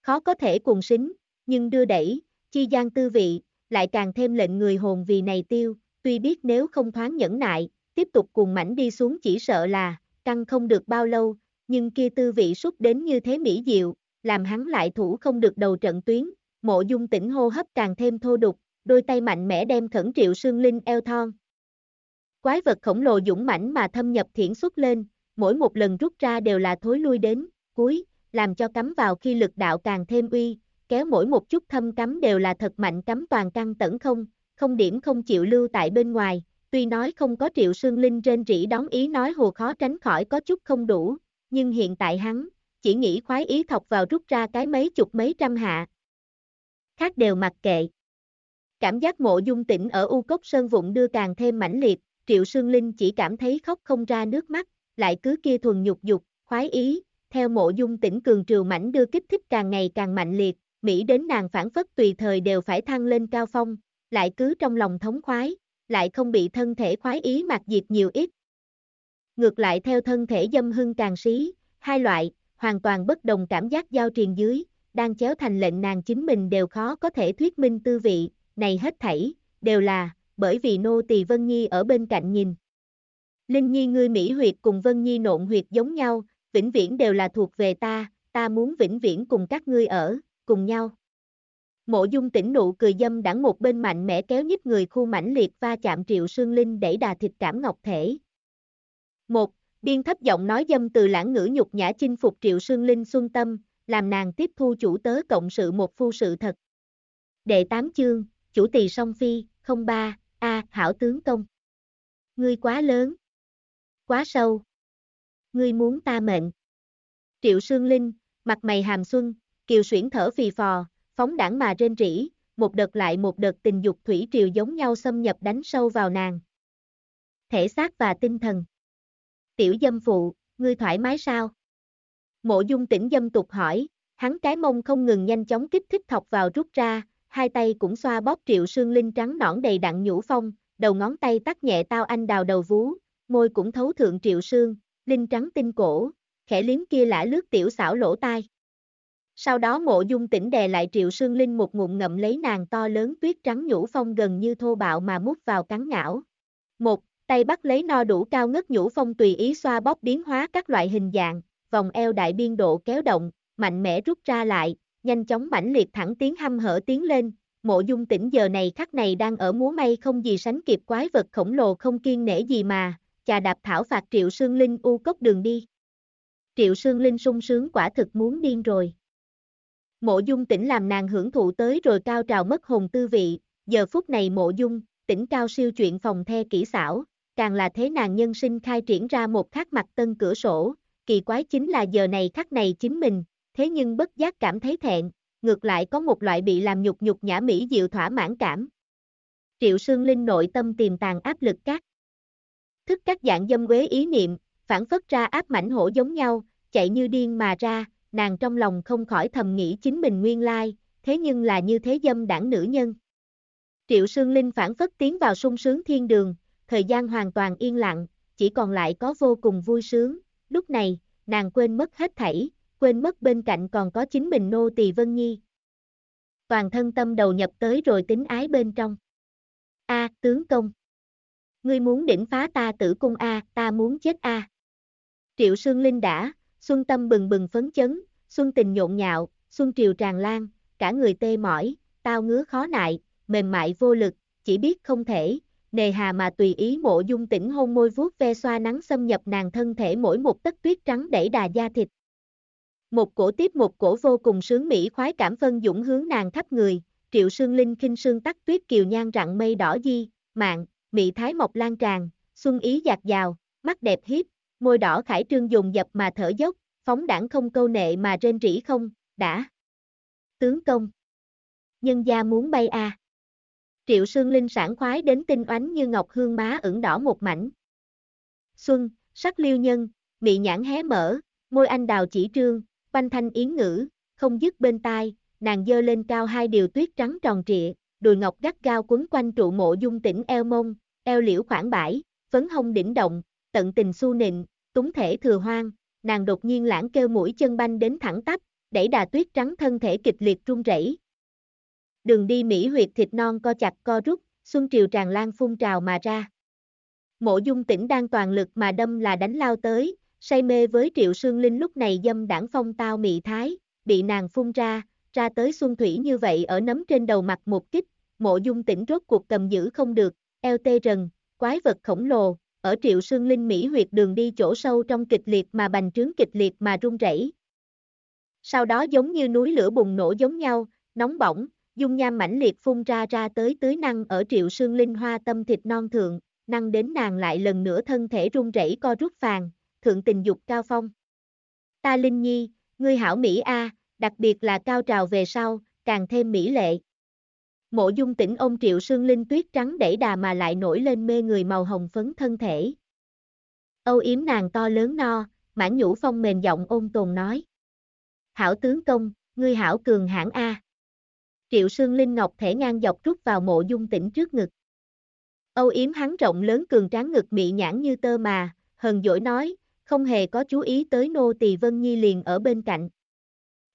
Khó có thể cùng xính, nhưng đưa đẩy, chi gian tư vị, lại càng thêm lệnh người hồn vì này tiêu, tuy biết nếu không thoáng nhẫn nại, tiếp tục cùng mảnh đi xuống chỉ sợ là, căng không được bao lâu, nhưng kia tư vị xúc đến như thế mỹ diệu, làm hắn lại thủ không được đầu trận tuyến, mộ dung tỉnh hô hấp càng thêm thô đục, đôi tay mạnh mẽ đem khẩn triệu sương linh eo thon. Quái vật khổng lồ dũng mãnh mà thâm nhập thiển xuất lên, mỗi một lần rút ra đều là thối lui đến, cuối, làm cho cắm vào khi lực đạo càng thêm uy, kéo mỗi một chút thâm cắm đều là thật mạnh cắm toàn căng tẩn không, không điểm không chịu lưu tại bên ngoài, tuy nói không có triệu sương linh trên rỉ đón ý nói hồ khó tránh khỏi có chút không đủ, nhưng hiện tại hắn, chỉ nghĩ khoái ý thọc vào rút ra cái mấy chục mấy trăm hạ. Khác đều mặc kệ. Cảm giác mộ dung tỉnh ở U Cốc Sơn Vụng đưa càng thêm mãnh liệt, Triệu Sương Linh chỉ cảm thấy khóc không ra nước mắt, lại cứ kia thuần nhục dục, khoái ý, theo mộ dung tỉnh cường triều mảnh đưa kích thích càng ngày càng mạnh liệt, Mỹ đến nàng phản phất tùy thời đều phải thăng lên cao phong, lại cứ trong lòng thống khoái, lại không bị thân thể khoái ý mạc diệt nhiều ít. Ngược lại theo thân thể dâm hưng càng xí, hai loại, hoàn toàn bất đồng cảm giác giao truyền dưới, đang chéo thành lệnh nàng chính mình đều khó có thể thuyết minh tư vị, này hết thảy, đều là, bởi vì nô tỳ Vân Nhi ở bên cạnh nhìn. Linh Nhi ngươi Mỹ huyệt cùng Vân Nhi nộn huyệt giống nhau, vĩnh viễn đều là thuộc về ta, ta muốn vĩnh viễn cùng các ngươi ở, cùng nhau. Mộ dung tỉnh nụ cười dâm đẳng một bên mạnh mẽ kéo nhích người khu mãnh liệt va chạm triệu sương linh đẩy đà thịt cảm ngọc thể. Một, biên thấp giọng nói dâm từ lãng ngữ nhục nhã chinh phục triệu sương linh xuân tâm, làm nàng tiếp thu chủ tớ cộng sự một phu sự thật. Đệ tám chương, chủ tỳ song phi, 03, A, hảo tướng công. Ngươi quá lớn. Quá sâu. Ngươi muốn ta mệnh. Triệu Sương Linh, mặt mày hàm xuân, kiều xuyển thở phì phò, phóng đảng mà rên rỉ, một đợt lại một đợt tình dục thủy triều giống nhau xâm nhập đánh sâu vào nàng. Thể xác và tinh thần. Tiểu dâm phụ, ngươi thoải mái sao? Mộ dung tỉnh dâm tục hỏi, hắn cái mông không ngừng nhanh chóng kích thích thọc vào rút ra, hai tay cũng xoa bóp triệu sương linh trắng nõn đầy đặn nhũ phong, đầu ngón tay tắt nhẹ tao anh đào đầu vú, môi cũng thấu thượng triệu sương, linh trắng tinh cổ, khẽ liếm kia lã lướt tiểu xảo lỗ tai. Sau đó mộ dung tỉnh đè lại triệu sương linh một ngụm ngậm lấy nàng to lớn tuyết trắng nhũ phong gần như thô bạo mà mút vào cắn ngảo. Một, tay bắt lấy no đủ cao ngất nhũ phong tùy ý xoa bóp biến hóa các loại hình dạng, vòng eo đại biên độ kéo động, mạnh mẽ rút ra lại, nhanh chóng mãnh liệt thẳng tiến hăm hở tiến lên, mộ dung tỉnh giờ này khắc này đang ở múa may không gì sánh kịp quái vật khổng lồ không kiên nể gì mà, chà đạp thảo phạt triệu sương linh u cốc đường đi. Triệu sương linh sung sướng quả thực muốn điên rồi. Mộ dung tỉnh làm nàng hưởng thụ tới rồi cao trào mất hồn tư vị, giờ phút này mộ dung, tỉnh cao siêu chuyện phòng the kỹ xảo, càng là thế nàng nhân sinh khai triển ra một khắc mặt tân cửa sổ, kỳ quái chính là giờ này khắc này chính mình, thế nhưng bất giác cảm thấy thẹn, ngược lại có một loại bị làm nhục nhục nhã mỹ diệu thỏa mãn cảm. Triệu Sương Linh nội tâm tiềm tàng áp lực các. Thức các dạng dâm quế ý niệm, phản phất ra áp mảnh hổ giống nhau, chạy như điên mà ra, nàng trong lòng không khỏi thầm nghĩ chính mình nguyên lai, thế nhưng là như thế dâm đảng nữ nhân. Triệu Sương Linh phản phất tiến vào sung sướng thiên đường, thời gian hoàn toàn yên lặng, chỉ còn lại có vô cùng vui sướng, lúc này, nàng quên mất hết thảy, quên mất bên cạnh còn có chính mình nô tỳ Vân Nhi. Toàn thân tâm đầu nhập tới rồi tính ái bên trong. A, tướng công. Ngươi muốn đỉnh phá ta tử cung A, ta muốn chết A. Triệu Sương Linh đã, xuân tâm bừng bừng phấn chấn, xuân tình nhộn nhạo, xuân triều tràn lan, cả người tê mỏi, tao ngứa khó nại, mềm mại vô lực, chỉ biết không thể, nề hà mà tùy ý mộ dung tỉnh hôn môi vuốt ve xoa nắng xâm nhập nàng thân thể mỗi một tấc tuyết trắng đẩy đà da thịt. Một cổ tiếp một cổ vô cùng sướng mỹ khoái cảm phân dũng hướng nàng khắp người, Triệu Sương Linh khinh sương tắc tuyết kiều nhan rặng mây đỏ di, mạng, mị thái mộc lan tràn, xuân ý dạt dào, mắt đẹp hiếp, môi đỏ khải trương dùng dập mà thở dốc, phóng đảng không câu nệ mà rên rỉ không, đã. Tướng công. Nhân gia muốn bay a. À. Triệu Sương Linh sản khoái đến tinh oánh như ngọc hương má ửng đỏ một mảnh. Xuân, sắc liêu nhân, mị nhãn hé mở, môi anh đào chỉ trương, quanh thanh yến ngữ, không dứt bên tai, nàng dơ lên cao hai điều tuyết trắng tròn trịa, đùi ngọc gắt gao quấn quanh trụ mộ dung tỉnh eo mông, eo liễu khoảng bãi, phấn hông đỉnh động, tận tình su nịnh, túng thể thừa hoang, nàng đột nhiên lãng kêu mũi chân banh đến thẳng tắp, đẩy đà tuyết trắng thân thể kịch liệt run rẩy. Đường đi mỹ huyệt thịt non co chặt co rút, xuân triều tràn lan phun trào mà ra. Mộ dung tỉnh đang toàn lực mà đâm là đánh lao tới, say mê với triệu sương linh lúc này dâm đảng phong tao mị thái, bị nàng phun ra, ra tới xuân thủy như vậy ở nấm trên đầu mặt một kích, mộ dung tỉnh rốt cuộc cầm giữ không được, eo tê rần, quái vật khổng lồ, ở triệu sương linh mỹ huyệt đường đi chỗ sâu trong kịch liệt mà bành trướng kịch liệt mà rung rẩy. Sau đó giống như núi lửa bùng nổ giống nhau, nóng bỏng, dung nham mãnh liệt phun ra ra tới tưới năng ở triệu sương linh hoa tâm thịt non thượng, năng đến nàng lại lần nữa thân thể run rẩy co rút phàn, thượng tình dục cao phong. Ta Linh Nhi, ngươi hảo Mỹ A, đặc biệt là cao trào về sau, càng thêm mỹ lệ. Mộ dung tỉnh ôm triệu sương linh tuyết trắng đẩy đà mà lại nổi lên mê người màu hồng phấn thân thể. Âu yếm nàng to lớn no, mãn nhũ phong mềm giọng ôn tồn nói. Hảo tướng công, ngươi hảo cường hãn A. Triệu sương linh ngọc thể ngang dọc rút vào mộ dung tỉnh trước ngực. Âu yếm hắn rộng lớn cường tráng ngực mị nhãn như tơ mà, hờn dỗi nói, không hề có chú ý tới nô tỳ Vân Nhi liền ở bên cạnh.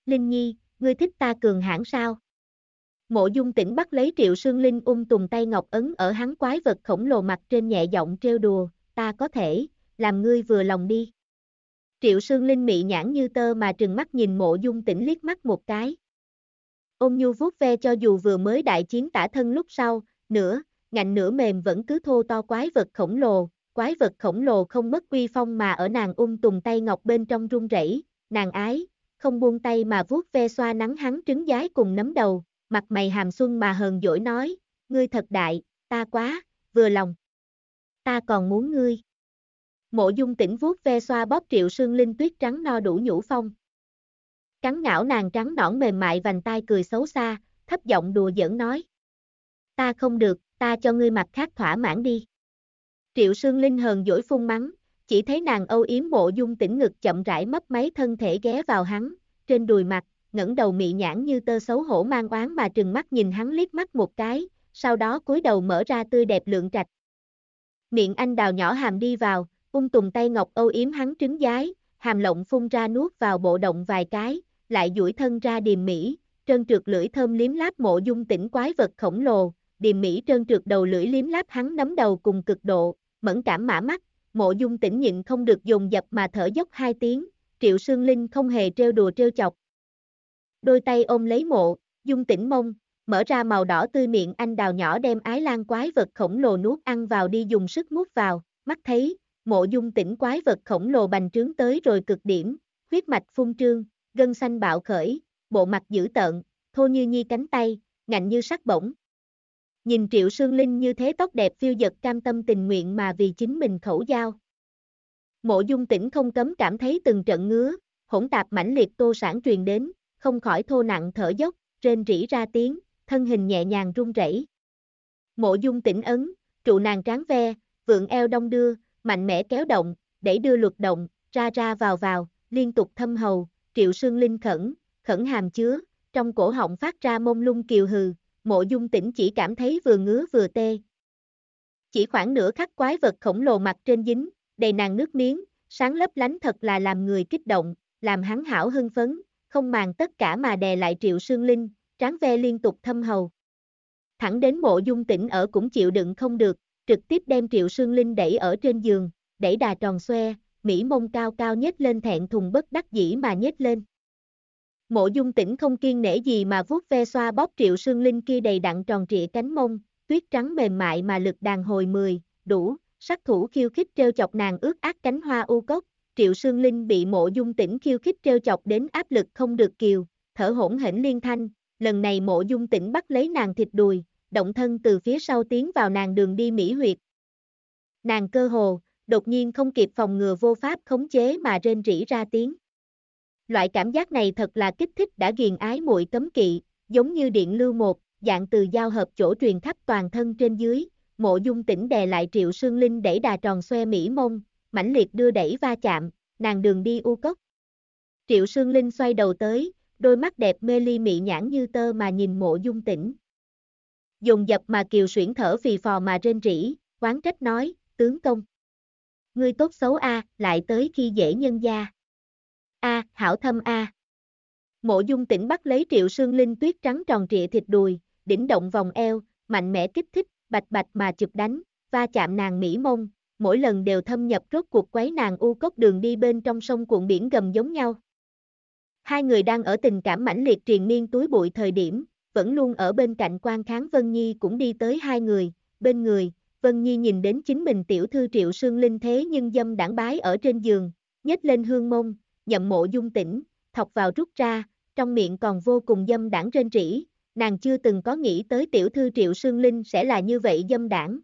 Linh Nhi, ngươi thích ta cường hãn sao? Mộ dung tỉnh bắt lấy triệu sương linh ung tùng tay ngọc ấn ở hắn quái vật khổng lồ mặt trên nhẹ giọng trêu đùa, ta có thể, làm ngươi vừa lòng đi. Triệu sương linh mị nhãn như tơ mà trừng mắt nhìn mộ dung tỉnh liếc mắt một cái. Ôm nhu vuốt ve cho dù vừa mới đại chiến tả thân lúc sau, nửa ngạnh nửa mềm vẫn cứ thô to quái vật khổng lồ, quái vật khổng lồ không mất quy phong mà ở nàng ung tùng tay ngọc bên trong run rẩy, nàng ái, không buông tay mà vuốt ve xoa nắng hắn trứng giái cùng nấm đầu, mặt mày hàm xuân mà hờn dỗi nói, ngươi thật đại, ta quá, vừa lòng. Ta còn muốn ngươi. Mộ dung tỉnh vuốt ve xoa bóp triệu sương linh tuyết trắng no đủ nhũ phong. Cắn ngảo nàng trắng nõn mềm mại vành tai cười xấu xa, thấp giọng đùa giỡn nói. Ta không được, ta cho ngươi mặt khác thỏa mãn đi. Triệu Sương Linh hờn dỗi phun mắng, chỉ thấy nàng âu yếm mộ dung tỉnh ngực chậm rãi mấp máy thân thể ghé vào hắn, trên đùi mặt, ngẩng đầu mị nhãn như tơ xấu hổ mang oán mà trừng mắt nhìn hắn liếc mắt một cái, sau đó cúi đầu mở ra tươi đẹp lượng trạch. Miệng anh đào nhỏ hàm đi vào, ung tùng tay ngọc âu yếm hắn trứng giái, hàm lộng phun ra nuốt vào bộ động vài cái, lại duỗi thân ra điềm mỹ, trơn trượt lưỡi thơm liếm láp mộ dung tỉnh quái vật khổng lồ, điềm mỹ trơn trượt đầu lưỡi liếm láp hắn nắm đầu cùng cực độ, mẫn cảm mã mắt, mộ dung tỉnh nhịn không được dùng dập mà thở dốc hai tiếng, triệu sương linh không hề trêu đùa trêu chọc. Đôi tay ôm lấy mộ, dung tỉnh mông, mở ra màu đỏ tươi miệng anh đào nhỏ đem ái lan quái vật khổng lồ nuốt ăn vào đi dùng sức mút vào, mắt thấy, mộ dung tỉnh quái vật khổng lồ bành trướng tới rồi cực điểm, huyết mạch phun trương, gân xanh bạo khởi, bộ mặt dữ tợn, thô như nhi cánh tay, ngạnh như sắc bổng, Nhìn Triệu Sương Linh như thế tóc đẹp phiêu dật cam tâm tình nguyện mà vì chính mình khẩu giao. Mộ dung tỉnh không cấm cảm thấy từng trận ngứa, hỗn tạp mãnh liệt tô sản truyền đến, không khỏi thô nặng thở dốc, rên rỉ ra tiếng, thân hình nhẹ nhàng run rẩy. Mộ dung tỉnh ấn, trụ nàng tráng ve, vượng eo đông đưa, mạnh mẽ kéo động, đẩy đưa luật động, ra ra vào vào, liên tục thâm hầu, triệu sương linh khẩn, khẩn hàm chứa, trong cổ họng phát ra mông lung kiều hừ, mộ dung tỉnh chỉ cảm thấy vừa ngứa vừa tê. Chỉ khoảng nửa khắc quái vật khổng lồ mặt trên dính, đầy nàng nước miếng, sáng lấp lánh thật là làm người kích động, làm hắn hảo hưng phấn, không màng tất cả mà đè lại triệu sương linh, tráng ve liên tục thâm hầu. Thẳng đến mộ dung tỉnh ở cũng chịu đựng không được, trực tiếp đem triệu sương linh đẩy ở trên giường, đẩy đà tròn xoe, mỹ mông cao cao nhếch lên thẹn thùng bất đắc dĩ mà nhếch lên. Mộ dung tỉnh không kiên nể gì mà vuốt ve xoa bóp triệu sương linh kia đầy đặn tròn trịa cánh mông, tuyết trắng mềm mại mà lực đàn hồi mười, đủ, sát thủ khiêu khích treo chọc nàng ướt ác cánh hoa u cốc, triệu sương linh bị mộ dung tỉnh khiêu khích treo chọc đến áp lực không được kiều, thở hổn hển liên thanh, lần này mộ dung tỉnh bắt lấy nàng thịt đùi, động thân từ phía sau tiến vào nàng đường đi mỹ huyệt. Nàng cơ hồ, đột nhiên không kịp phòng ngừa vô pháp khống chế mà rên rỉ ra tiếng. Loại cảm giác này thật là kích thích đã ghiền ái muội cấm kỵ, giống như điện lưu một, dạng từ giao hợp chỗ truyền khắp toàn thân trên dưới, mộ dung tỉnh đè lại triệu sương linh đẩy đà tròn xoe mỹ mông, mãnh liệt đưa đẩy va chạm, nàng đường đi u cốc. Triệu sương linh xoay đầu tới, đôi mắt đẹp mê ly mị nhãn như tơ mà nhìn mộ dung tỉnh. Dùng dập mà kiều xuyển thở phì phò mà rên rỉ, quán trách nói, tướng công. Ngươi tốt xấu a, lại tới khi dễ nhân gia. A, hảo thâm a. Mộ dung tỉnh bắt lấy triệu sương linh tuyết trắng tròn trịa thịt đùi, đỉnh động vòng eo, mạnh mẽ kích thích, bạch bạch mà chụp đánh, va chạm nàng mỹ mông, mỗi lần đều thâm nhập rốt cuộc quấy nàng u cốc đường đi bên trong sông cuộn biển gầm giống nhau. Hai người đang ở tình cảm mãnh liệt triền miên túi bụi thời điểm, vẫn luôn ở bên cạnh quan kháng Vân Nhi cũng đi tới hai người, bên người, Vân Nhi nhìn đến chính mình tiểu thư triệu sương linh thế nhưng dâm đảng bái ở trên giường, nhếch lên hương mông, nhậm mộ dung tỉnh, thọc vào rút ra, trong miệng còn vô cùng dâm đảng trên rỉ, nàng chưa từng có nghĩ tới tiểu thư triệu sương linh sẽ là như vậy dâm đảng.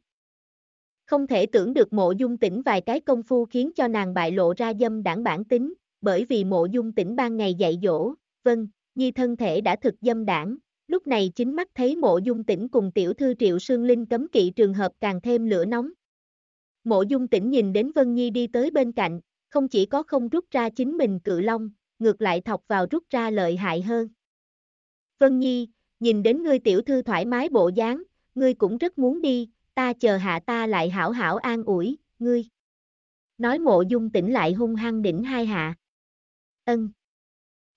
Không thể tưởng được mộ dung tỉnh vài cái công phu khiến cho nàng bại lộ ra dâm đảng bản tính, bởi vì mộ dung tỉnh ban ngày dạy dỗ, vâng, nhi thân thể đã thực dâm đảng, lúc này chính mắt thấy mộ dung tỉnh cùng tiểu thư triệu sương linh cấm kỵ trường hợp càng thêm lửa nóng. Mộ dung tỉnh nhìn đến Vân Nhi đi tới bên cạnh, không chỉ có không rút ra chính mình cự long, ngược lại thọc vào rút ra lợi hại hơn. Vân Nhi, nhìn đến ngươi tiểu thư thoải mái bộ dáng, ngươi cũng rất muốn đi, ta chờ hạ ta lại hảo hảo an ủi, ngươi. Nói mộ dung tỉnh lại hung hăng đỉnh hai hạ. Ân.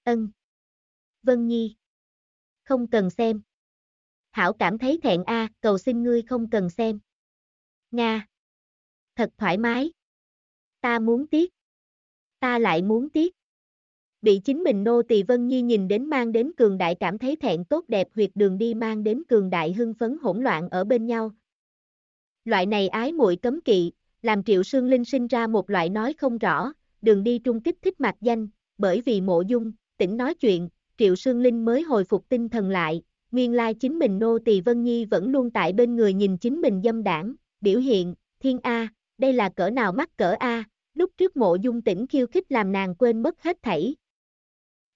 Ân. Vân Nhi. Không cần xem. Hảo cảm thấy thẹn a, cầu xin ngươi không cần xem. Nga. Thật thoải mái. Ta muốn tiếc. Ta lại muốn tiếc. Bị chính mình nô tỳ Vân Nhi nhìn đến mang đến cường đại cảm thấy thẹn tốt đẹp huyệt đường đi mang đến cường đại hưng phấn hỗn loạn ở bên nhau. Loại này ái muội cấm kỵ, làm Triệu Sương Linh sinh ra một loại nói không rõ, đường đi trung kích thích mạc danh, bởi vì mộ dung, tỉnh nói chuyện, Triệu Sương Linh mới hồi phục tinh thần lại, nguyên lai chính mình nô tỳ Vân Nhi vẫn luôn tại bên người nhìn chính mình dâm đảng, biểu hiện, thiên A, đây là cỡ nào mắc cỡ A, lúc trước mộ dung tỉnh khiêu khích làm nàng quên mất hết thảy.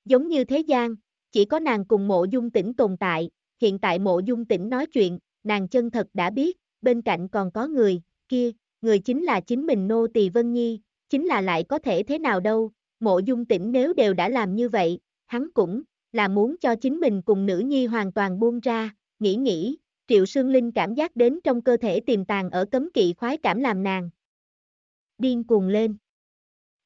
Giống như thế gian, chỉ có nàng cùng mộ dung tỉnh tồn tại, hiện tại mộ dung tỉnh nói chuyện, nàng chân thật đã biết, bên cạnh còn có người, kia, người chính là chính mình nô tỳ Vân Nhi, chính là lại có thể thế nào đâu, mộ dung tỉnh nếu đều đã làm như vậy, hắn cũng, là muốn cho chính mình cùng nữ nhi hoàn toàn buông ra, nghĩ nghĩ, triệu sương linh cảm giác đến trong cơ thể tiềm tàng ở cấm kỵ khoái cảm làm nàng. Điên cuồng lên.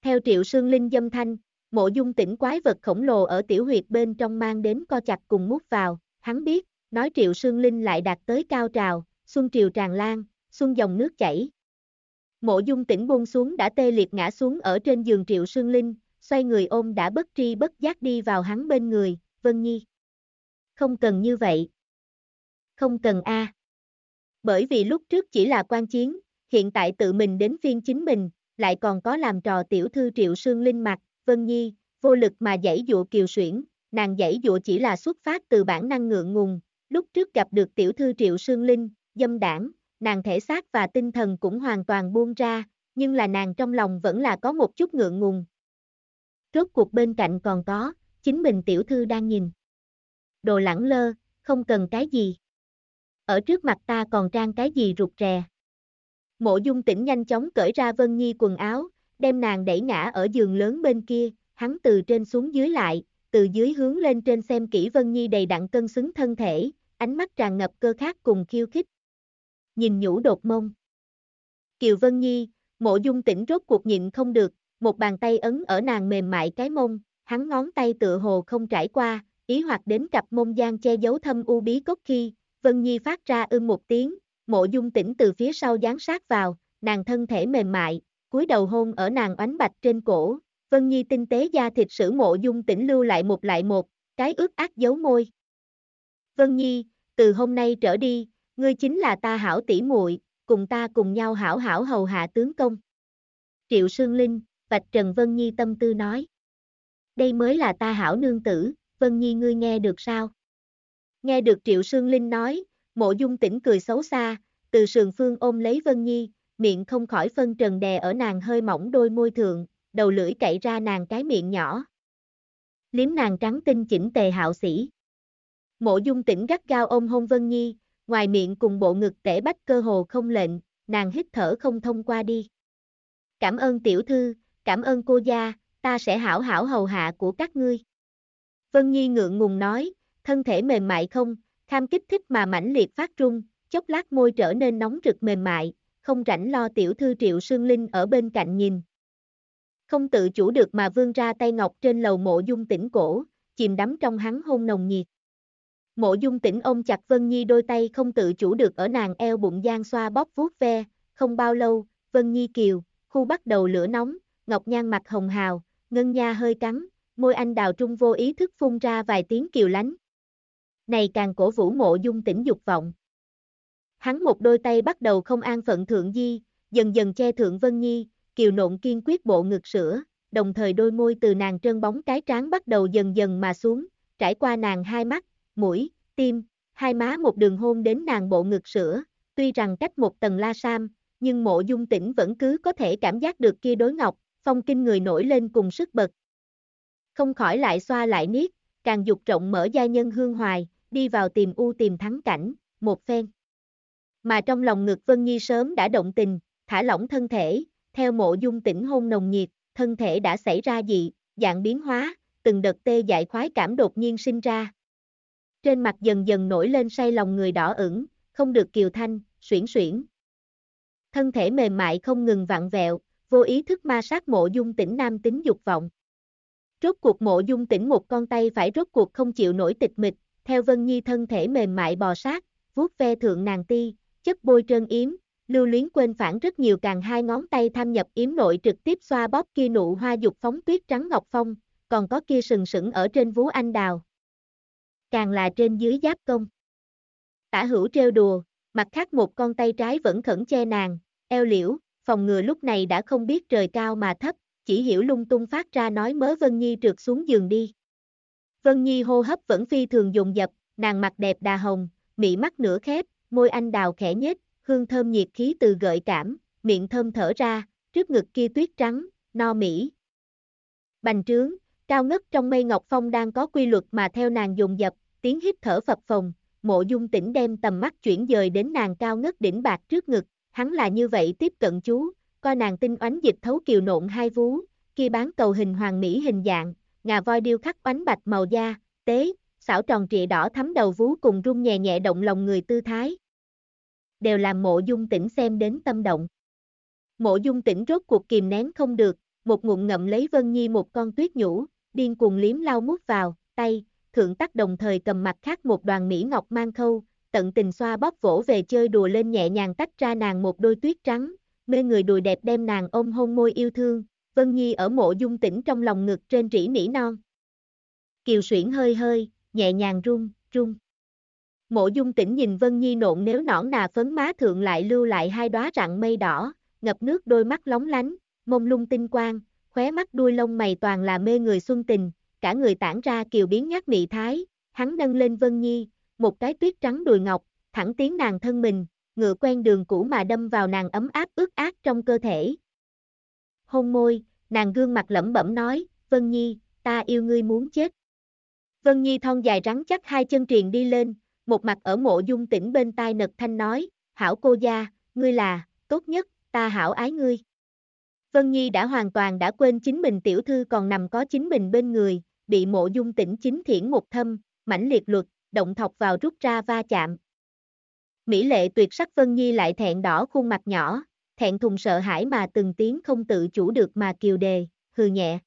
Theo triệu sương linh dâm thanh, mộ dung tỉnh quái vật khổng lồ ở tiểu huyệt bên trong mang đến co chặt cùng mút vào, hắn biết, nói triệu sương linh lại đạt tới cao trào, xuân triều tràn lan, xuân dòng nước chảy. Mộ dung tỉnh buông xuống đã tê liệt ngã xuống ở trên giường triệu sương linh, xoay người ôm đã bất tri bất giác đi vào hắn bên người, Vân Nhi. Không cần như vậy. Không cần a. Bởi vì lúc trước chỉ là quan chiến, hiện tại tự mình đến phiên chính mình, lại còn có làm trò tiểu thư triệu sương linh mặt, Vân Nhi, vô lực mà dãy dụa kiều xuyển, nàng dãy dụa chỉ là xuất phát từ bản năng ngượng ngùng, lúc trước gặp được tiểu thư triệu sương linh, dâm đảng, nàng thể xác và tinh thần cũng hoàn toàn buông ra, nhưng là nàng trong lòng vẫn là có một chút ngượng ngùng. Rốt cuộc bên cạnh còn có, chính mình tiểu thư đang nhìn. Đồ lẳng lơ, không cần cái gì. Ở trước mặt ta còn trang cái gì rụt rè. Mộ dung tỉnh nhanh chóng cởi ra Vân Nhi quần áo, đem nàng đẩy ngã ở giường lớn bên kia, hắn từ trên xuống dưới lại, từ dưới hướng lên trên xem kỹ Vân Nhi đầy đặn cân xứng thân thể, ánh mắt tràn ngập cơ khát cùng khiêu khích. Nhìn nhũ đột mông. Kiều Vân Nhi, mộ dung tỉnh rốt cuộc nhịn không được, một bàn tay ấn ở nàng mềm mại cái mông, hắn ngón tay tựa hồ không trải qua, ý hoặc đến cặp mông gian che giấu thâm u bí cốt khi, Vân Nhi phát ra ưng một tiếng, mộ dung tỉnh từ phía sau dán sát vào, nàng thân thể mềm mại, cúi đầu hôn ở nàng oánh bạch trên cổ, Vân Nhi tinh tế da thịt sử mộ dung tỉnh lưu lại một lại một, cái ướt ác giấu môi. Vân Nhi, từ hôm nay trở đi, ngươi chính là ta hảo tỷ muội, cùng ta cùng nhau hảo hảo hầu hạ tướng công. Triệu Sương Linh, Bạch Trần Vân Nhi tâm tư nói. Đây mới là ta hảo nương tử, Vân Nhi ngươi nghe được sao? Nghe được Triệu Sương Linh nói, mộ dung tỉnh cười xấu xa, từ sườn phương ôm lấy Vân Nhi, miệng không khỏi phân trần đè ở nàng hơi mỏng đôi môi thượng, đầu lưỡi cậy ra nàng cái miệng nhỏ. Liếm nàng trắng tinh chỉnh tề hạo sĩ. Mộ dung tỉnh gắt gao ôm hôn Vân Nhi, ngoài miệng cùng bộ ngực tể bách cơ hồ không lệnh, nàng hít thở không thông qua đi. Cảm ơn tiểu thư, cảm ơn cô gia, ta sẽ hảo hảo hầu hạ của các ngươi. Vân Nhi ngượng ngùng nói, thân thể mềm mại không, tham kích thích mà mãnh liệt phát trung, chốc lát môi trở nên nóng rực mềm mại, không rảnh lo tiểu thư triệu sương linh ở bên cạnh nhìn. Không tự chủ được mà vươn ra tay ngọc trên lầu mộ dung tỉnh cổ, chìm đắm trong hắn hôn nồng nhiệt. Mộ dung tỉnh ôm chặt Vân Nhi đôi tay không tự chủ được ở nàng eo bụng gian xoa bóp vuốt ve, không bao lâu, Vân Nhi kiều, khu bắt đầu lửa nóng, ngọc nhan mặt hồng hào, ngân nha hơi cắn, môi anh đào trung vô ý thức phun ra vài tiếng kiều lánh. Này càng cổ vũ mộ dung tỉnh dục vọng. Hắn một đôi tay bắt đầu không an phận thượng di, dần dần che thượng Vân Nhi, kiều nộn kiên quyết bộ ngực sữa, đồng thời đôi môi từ nàng trơn bóng cái trán bắt đầu dần dần mà xuống, trải qua nàng hai mắt, mũi, tim, hai má một đường hôn đến nàng bộ ngực sữa, tuy rằng cách một tầng la sam, nhưng mộ dung tỉnh vẫn cứ có thể cảm giác được kia đối ngọc, phong kinh người nổi lên cùng sức bật. Không khỏi lại xoa lại niết, càng dục trọng mở gia nhân hương hoài, đi vào tìm u tìm thắng cảnh, một phen. Mà trong lòng ngực Vân Nhi sớm đã động tình, thả lỏng thân thể, theo mộ dung tỉnh hôn nồng nhiệt, thân thể đã xảy ra dị, dạng biến hóa, từng đợt tê dại khoái cảm đột nhiên sinh ra. Trên mặt dần dần nổi lên say lòng người đỏ ửng, không được kiều thanh, xuyển xuyển. Thân thể mềm mại không ngừng vặn vẹo, vô ý thức ma sát mộ dung tỉnh nam tính dục vọng. Rốt cuộc mộ dung tỉnh một con tay phải rốt cuộc không chịu nổi tịch mịch, theo Vân Nhi thân thể mềm mại bò sát, vuốt ve thượng nàng ti, chất bôi trơn yếm, lưu luyến quên phản rất nhiều càng hai ngón tay tham nhập yếm nội trực tiếp xoa bóp kia nụ hoa dục phóng tuyết trắng ngọc phong, còn có kia sừng sững ở trên vú anh đào. Càng là trên dưới giáp công. Tả hữu trêu đùa, mặt khác một con tay trái vẫn khẩn che nàng, eo liễu, phòng ngừa lúc này đã không biết trời cao mà thấp, chỉ hiểu lung tung phát ra nói mớ Vân Nhi trượt xuống giường đi. Vân Nhi hô hấp vẫn phi thường dùng dập, nàng mặt đẹp đà hồng, mị mắt nửa khép, môi anh đào khẽ nhếch, hương thơm nhiệt khí từ gợi cảm, miệng thơm thở ra, trước ngực kia tuyết trắng, no mỹ. Bành trướng, cao ngất trong mây ngọc phong đang có quy luật mà theo nàng dùng dập, tiếng hít thở phập phồng, mộ dung tỉnh đem tầm mắt chuyển dời đến nàng cao ngất đỉnh bạc trước ngực, hắn là như vậy tiếp cận chú, coi nàng tinh oánh dịch thấu kiều nộn hai vú, kia bán cầu hình hoàng mỹ hình dạng, ngà voi điêu khắc oánh bạch màu da, tế, xảo tròn trịa đỏ thắm đầu vú cùng rung nhẹ nhẹ động lòng người tư thái. Đều làm mộ dung tỉnh xem đến tâm động. Mộ dung tỉnh rốt cuộc kìm nén không được, một ngụm ngậm lấy Vân Nhi một con tuyết nhũ, điên cuồng liếm lau mút vào, tay, thượng tắc đồng thời cầm mặt khác một đoàn mỹ ngọc mang khâu, tận tình xoa bóp vỗ về chơi đùa lên nhẹ nhàng tách ra nàng một đôi tuyết trắng, mê người đùi đẹp đem nàng ôm hôn môi yêu thương, Vân Nhi ở mộ dung tỉnh trong lòng ngực trên trĩ nỉ non. Kiều xuyển hơi hơi, nhẹ nhàng rung, rung. Mộ dung tỉnh nhìn Vân Nhi nộn nếu nõn nà phấn má thượng lại lưu lại hai đóa rặng mây đỏ, ngập nước đôi mắt lóng lánh, mông lung tinh quang, khóe mắt đuôi lông mày toàn là mê người xuân tình, cả người tản ra kiều biến nhát mị thái, hắn nâng lên Vân Nhi, một cái tuyết trắng đùi ngọc, thẳng tiến nàng thân mình, ngựa quen đường cũ mà đâm vào nàng ấm áp ướt át trong cơ thể. Hôn môi, nàng gương mặt lẩm bẩm nói, Vân Nhi, ta yêu ngươi muốn chết. Vân Nhi thon dài rắn chắc hai chân triền đi lên, một mặt ở mộ dung tỉnh bên tai nật thanh nói, hảo cô gia, ngươi là, tốt nhất, ta hảo ái ngươi. Vân Nhi đã hoàn toàn đã quên chính mình tiểu thư còn nằm có chính mình bên người, bị mộ dung tỉnh chính thiển một thâm, mãnh liệt luật, động thọc vào rút ra va chạm. Mỹ lệ tuyệt sắc Vân Nhi lại thẹn đỏ khuôn mặt nhỏ, thẹn thùng sợ hãi mà từng tiếng không tự chủ được mà kiều đề, hừ nhẹ.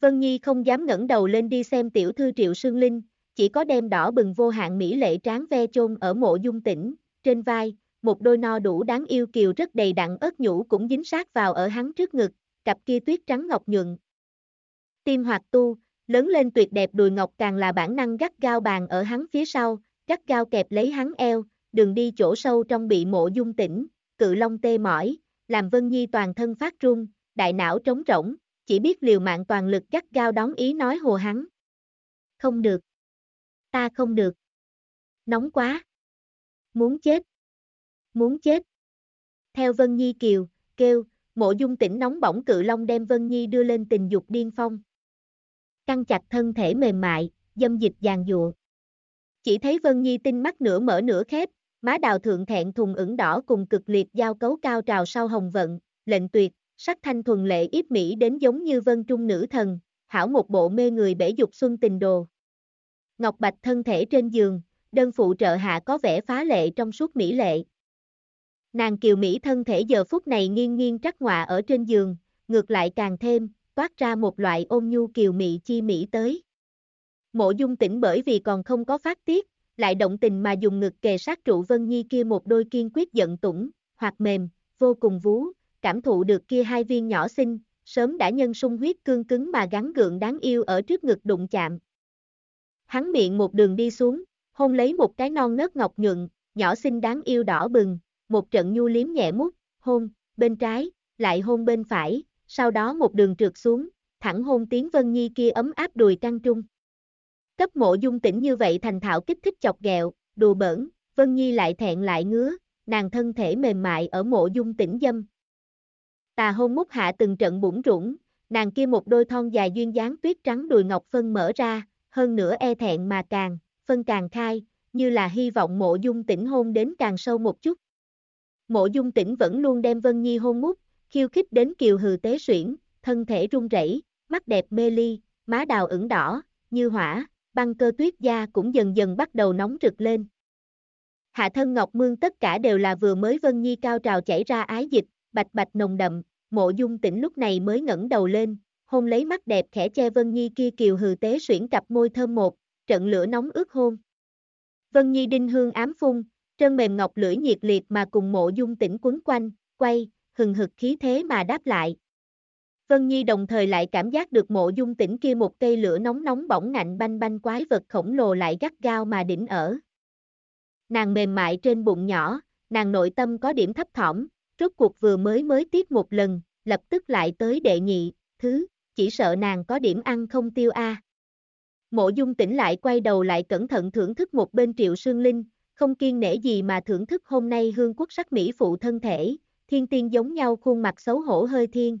Vân Nhi không dám ngẩng đầu lên đi xem tiểu thư Triệu Sương Linh, chỉ có đem đỏ bừng vô hạn mỹ lệ tráng ve chôn ở mộ dung tỉnh, trên vai, một đôi no đủ đáng yêu kiều rất đầy đặn ớt nhũ cũng dính sát vào ở hắn trước ngực, cặp kia tuyết trắng ngọc nhuận. Tim hoạt tu, lớn lên tuyệt đẹp đùi ngọc càng là bản năng gắt gao bàn ở hắn phía sau, gắt gao kẹp lấy hắn eo, đường đi chỗ sâu trong bị mộ dung tỉnh, cự long tê mỏi, làm Vân Nhi toàn thân phát run, đại não trống rỗng, chỉ biết liều mạng toàn lực gắt gao đón ý nói hồ hắn. Không được. Ta không được. nóng quá. Muốn chết. Muốn chết. Theo Vân Nhi Kiều, kêu, mộ dung tỉnh nóng bỏng cự long đem Vân Nhi đưa lên tình dục điên phong. Căng chặt thân thể mềm mại, dâm dịch giàn dụa. Chỉ thấy Vân Nhi tinh mắt nửa mở nửa khép, má đào thượng thẹn thùng ửng đỏ cùng cực liệt giao cấu cao trào sau hồng vận, lệnh tuyệt, sắc thanh thuần lệ yếp mỹ đến giống như vân trung nữ thần, hảo một bộ mê người bể dục xuân tình đồ. Ngọc Bạch thân thể trên giường, đơn phụ trợ hạ có vẻ phá lệ trong suốt mỹ lệ. Nàng kiều Mỹ thân thể giờ phút này nghiêng nghiêng trắc ngọa ở trên giường, ngược lại càng thêm, toát ra một loại ôn nhu kiều mị chi Mỹ tới. Mộ dung tỉnh bởi vì còn không có phát tiết, lại động tình mà dùng ngực kề sát trụ Vân Nhi kia một đôi kiên quyết giận tủng, hoặc mềm, vô cùng vú, cảm thụ được kia hai viên nhỏ xinh, sớm đã nhân sung huyết cương cứng mà gắn gượng đáng yêu ở trước ngực đụng chạm. Hắn miệng một đường đi xuống, hôn lấy một cái non nớt ngọc nhuận, nhỏ xinh đáng yêu đỏ bừng, một trận nhu liếm nhẹ mút, hôn, bên trái, lại hôn bên phải, sau đó một đường trượt xuống, thẳng hôn tiếng Vân Nhi kia ấm áp đùi căng trung. Cấp mộ dung tỉnh như vậy thành thạo kích thích chọc ghẹo, đùa bỡn, Vân Nhi lại thẹn lại ngứa, nàng thân thể mềm mại ở mộ dung tỉnh dâm. Tà hôn mút hạ từng trận bủng rủng, nàng kia một đôi thon dài duyên dáng tuyết trắng đùi ngọc phân mở ra, hơn nữa e thẹn mà càng, phân càng khai, như là hy vọng mộ dung tỉnh hôn đến càng sâu một chút. Mộ dung tỉnh vẫn luôn đem Vân Nhi hôn mút, khiêu khích đến kiều hừ tế suyễn, thân thể run rẩy, mắt đẹp mê ly, má đào ửng đỏ, như hỏa, băng cơ tuyết da cũng dần dần bắt đầu nóng rực lên. Hạ thân Ngọc Mương tất cả đều là vừa mới Vân Nhi cao trào chảy ra ái dịch, bạch bạch nồng đậm, mộ dung tỉnh lúc này mới ngẩng đầu lên, hôn lấy mắt đẹp khẽ che Vân Nhi kia kiều hừ tế xuyển cặp môi thơm một, trận lửa nóng ướt hôn. Vân Nhi đinh hương ám phun, trơn mềm ngọc lưỡi nhiệt liệt mà cùng mộ dung tỉnh quấn quanh, quay, hừng hực khí thế mà đáp lại. Vân Nhi đồng thời lại cảm giác được mộ dung tỉnh kia một cây lửa nóng nóng bỏng ngạnh banh banh quái vật khổng lồ lại gắt gao mà đỉnh ở. Nàng mềm mại trên bụng nhỏ, nàng nội tâm có điểm thấp thỏm, rốt cuộc vừa mới mới tiếp một lần, lập tức lại tới đệ nhị, thứ, chỉ sợ nàng có điểm ăn không tiêu a. Mộ dung tỉnh lại quay đầu lại cẩn thận thưởng thức một bên triệu sương linh, không kiên nể gì mà thưởng thức hôm nay hương quốc sắc Mỹ phụ thân thể, thiên tiên giống nhau khuôn mặt xấu hổ hơi thiên.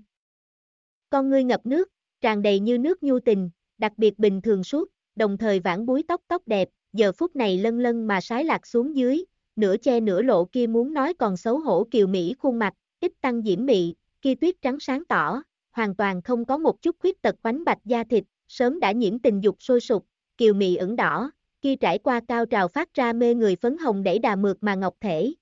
Con ngươi ngập nước, tràn đầy như nước nhu tình, đặc biệt bình thường suốt, đồng thời vãn búi tóc tóc đẹp, giờ phút này lân lân mà sái lạc xuống dưới, nửa che nửa lộ kia muốn nói còn xấu hổ kiều Mỹ khuôn mặt, ít tăng diễm mị, kia tuyết trắng sáng tỏ, hoàn toàn không có một chút khuyết tật quánh bạch da thịt, sớm đã nhiễm tình dục sôi sục, kiều Mỹ ửng đỏ, kia trải qua cao trào phát ra mê người phấn hồng đẩy đà mượt mà ngọc thể.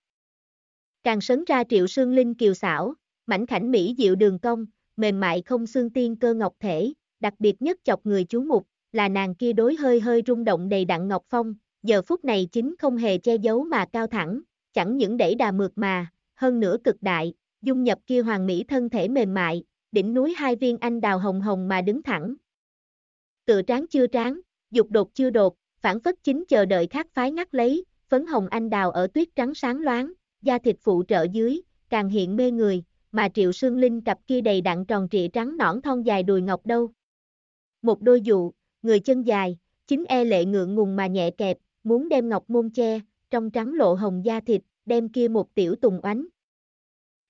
Càng sấn ra triệu sương linh kiều xảo, mảnh khảnh Mỹ diệu đường cong, mềm mại không xương tiên cơ ngọc thể, đặc biệt nhất chọc người chú mục, là nàng kia đối hơi hơi rung động đầy đặn ngọc phong, giờ phút này chính không hề che giấu mà cao thẳng, chẳng những đẩy đà mượt mà, hơn nữa cực đại, dung nhập kia hoàng mỹ thân thể mềm mại, đỉnh núi hai viên anh đào hồng hồng mà đứng thẳng. Tự tráng chưa tráng, dục đột chưa đột, phản phất chính chờ đợi khác phái ngắt lấy, phấn hồng anh đào ở tuyết trắng sáng loáng, da thịt phụ trợ dưới, càng hiện mê người, mà triệu sương linh cặp kia đầy đặn tròn trịa trắng nõn thon dài đùi ngọc đâu. Một đôi dụ, người chân dài, chính e lệ ngượng ngùng mà nhẹ kẹp, muốn đem ngọc môn che, trong trắng lộ hồng da thịt, đem kia một tiểu tùng oánh.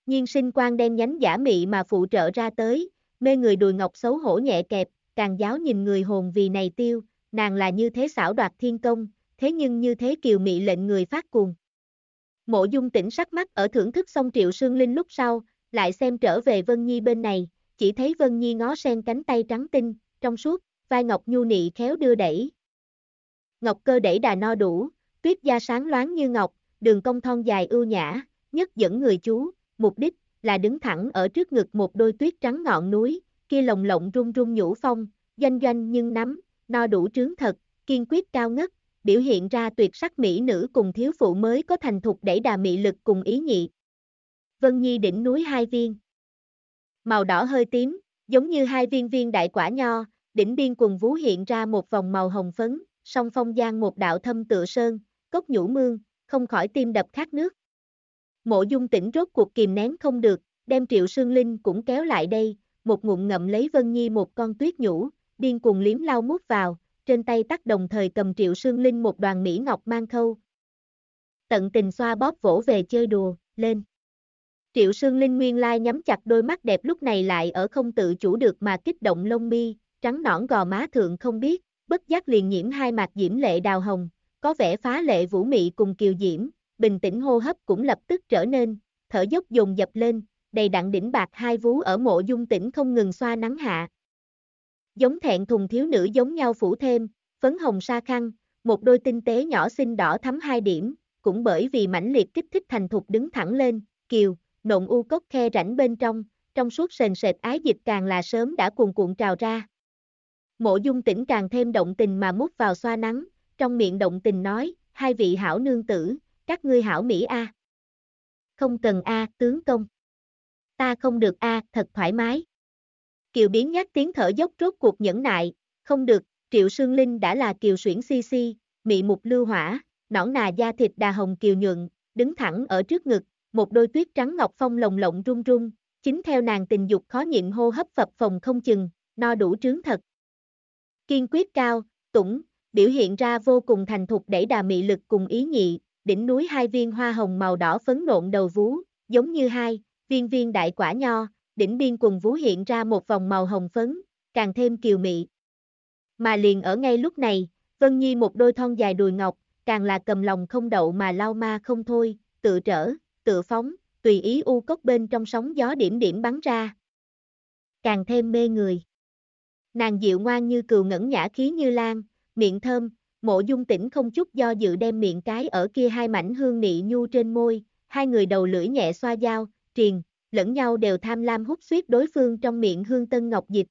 Nhiên sinh quan đen nhánh giả mị mà phụ trợ ra tới, mê người đùi ngọc xấu hổ nhẹ kẹp, càng giáo nhìn người hồn vì này tiêu, nàng là như thế xảo đoạt thiên công, thế nhưng như thế kiều mị lệnh người phát cuồng. Mộ dung tỉnh sắc mắt ở thưởng thức xong triệu sương linh lúc sau, lại xem trở về Vân Nhi bên này, chỉ thấy Vân Nhi ngó sen cánh tay trắng tinh, trong suốt, vai ngọc nhu nị khéo đưa đẩy. Ngọc cơ đẩy đà no đủ, tuyết da sáng loáng như ngọc, đường cong thon dài ưu nhã, nhất dẫn người chú, mục đích là đứng thẳng ở trước ngực một đôi tuyết trắng ngọn núi, kia lồng lộng rung rung nhũ phong, doanh doanh nhưng nắm, no đủ trướng thật, kiên quyết cao ngất, biểu hiện ra tuyệt sắc mỹ nữ cùng thiếu phụ mới có thành thục đẩy đà mị lực cùng ý nhị. Vân Nhi đỉnh núi hai viên. Màu đỏ hơi tím, giống như hai viên viên đại quả nho, đỉnh biên cùng vú hiện ra một vòng màu hồng phấn, song phong giang một đạo thâm tựa sơn, cốc nhũ mương, không khỏi tim đập khát nước. Mộ dung tỉnh rốt cuộc kìm nén không được, đem triệu sương linh cũng kéo lại đây, một ngụm ngậm lấy Vân Nhi một con tuyết nhũ, điên cùng liếm lau mút vào, trên tay tắt đồng thời cầm triệu sương linh một đoàn mỹ ngọc mang khâu. Tận tình xoa bóp vỗ về chơi đùa, lên. Triệu Sương Linh nguyên lai nhắm chặt đôi mắt đẹp lúc này lại ở không tự chủ được mà kích động lông mi, trắng nõn gò má thượng không biết, bất giác liền nhiễm hai mặt diễm lệ đào hồng, có vẻ phá lệ vũ mị cùng kiều diễm, bình tĩnh hô hấp cũng lập tức trở nên, thở dốc dồn dập lên, đầy đặn đỉnh bạc hai vú ở mộ dung tỉnh không ngừng xoa nắng hạ. Giống thẹn thùng thiếu nữ giống nhau phủ thêm, phấn hồng sa khăn, một đôi tinh tế nhỏ xinh đỏ thắm hai điểm, cũng bởi vì mãnh liệt kích thích thành thục đứng thẳng lên, kiều, nộn u cốc khe rãnh bên trong, trong suốt sền sệt ái dịch càng là sớm đã cuồn cuộn trào ra. Mộ dung tỉnh càng thêm động tình mà mút vào xoa nắng, trong miệng động tình nói, hai vị hảo nương tử, các ngươi hảo Mỹ A. Không cần A, tướng công. Ta không được A, thật thoải mái. Kiều biến nhắc tiếng thở dốc rốt cuộc nhẫn nại, không được, Triệu Sương Linh đã là kiều xuyển si si, mị mục lưu hỏa, nõn nà da thịt đà hồng kiều nhuận, đứng thẳng ở trước ngực, một đôi tuyết trắng ngọc phong lồng lộng run run, chính theo nàng tình dục khó nhịn hô hấp phập phòng không chừng, no đủ trướng thật. Kiên quyết cao, tủng, biểu hiện ra vô cùng thành thục đẩy đà mị lực cùng ý nhị, đỉnh núi hai viên hoa hồng màu đỏ phấn nộn đầu vú, giống như hai, viên viên đại quả nho, đỉnh biên quần vú hiện ra một vòng màu hồng phấn, càng thêm kiều mị. Mà liền ở ngay lúc này, Vân Nhi một đôi thon dài đùi ngọc, càng là cầm lòng không đậu mà lao ma không thôi, tự trở, tự phóng, tùy ý u cốc bên trong sóng gió điểm điểm bắn ra. Càng thêm mê người. Nàng dịu ngoan như cừu ngẩn nhã khí như lan, miệng thơm, mộ dung tỉnh không chút do dự đem miệng cái ở kia hai mảnh hương nị nhu trên môi, hai người đầu lưỡi nhẹ xoa dao, triền, lẫn nhau đều tham lam hút suýt đối phương trong miệng hương tân ngọc dịch.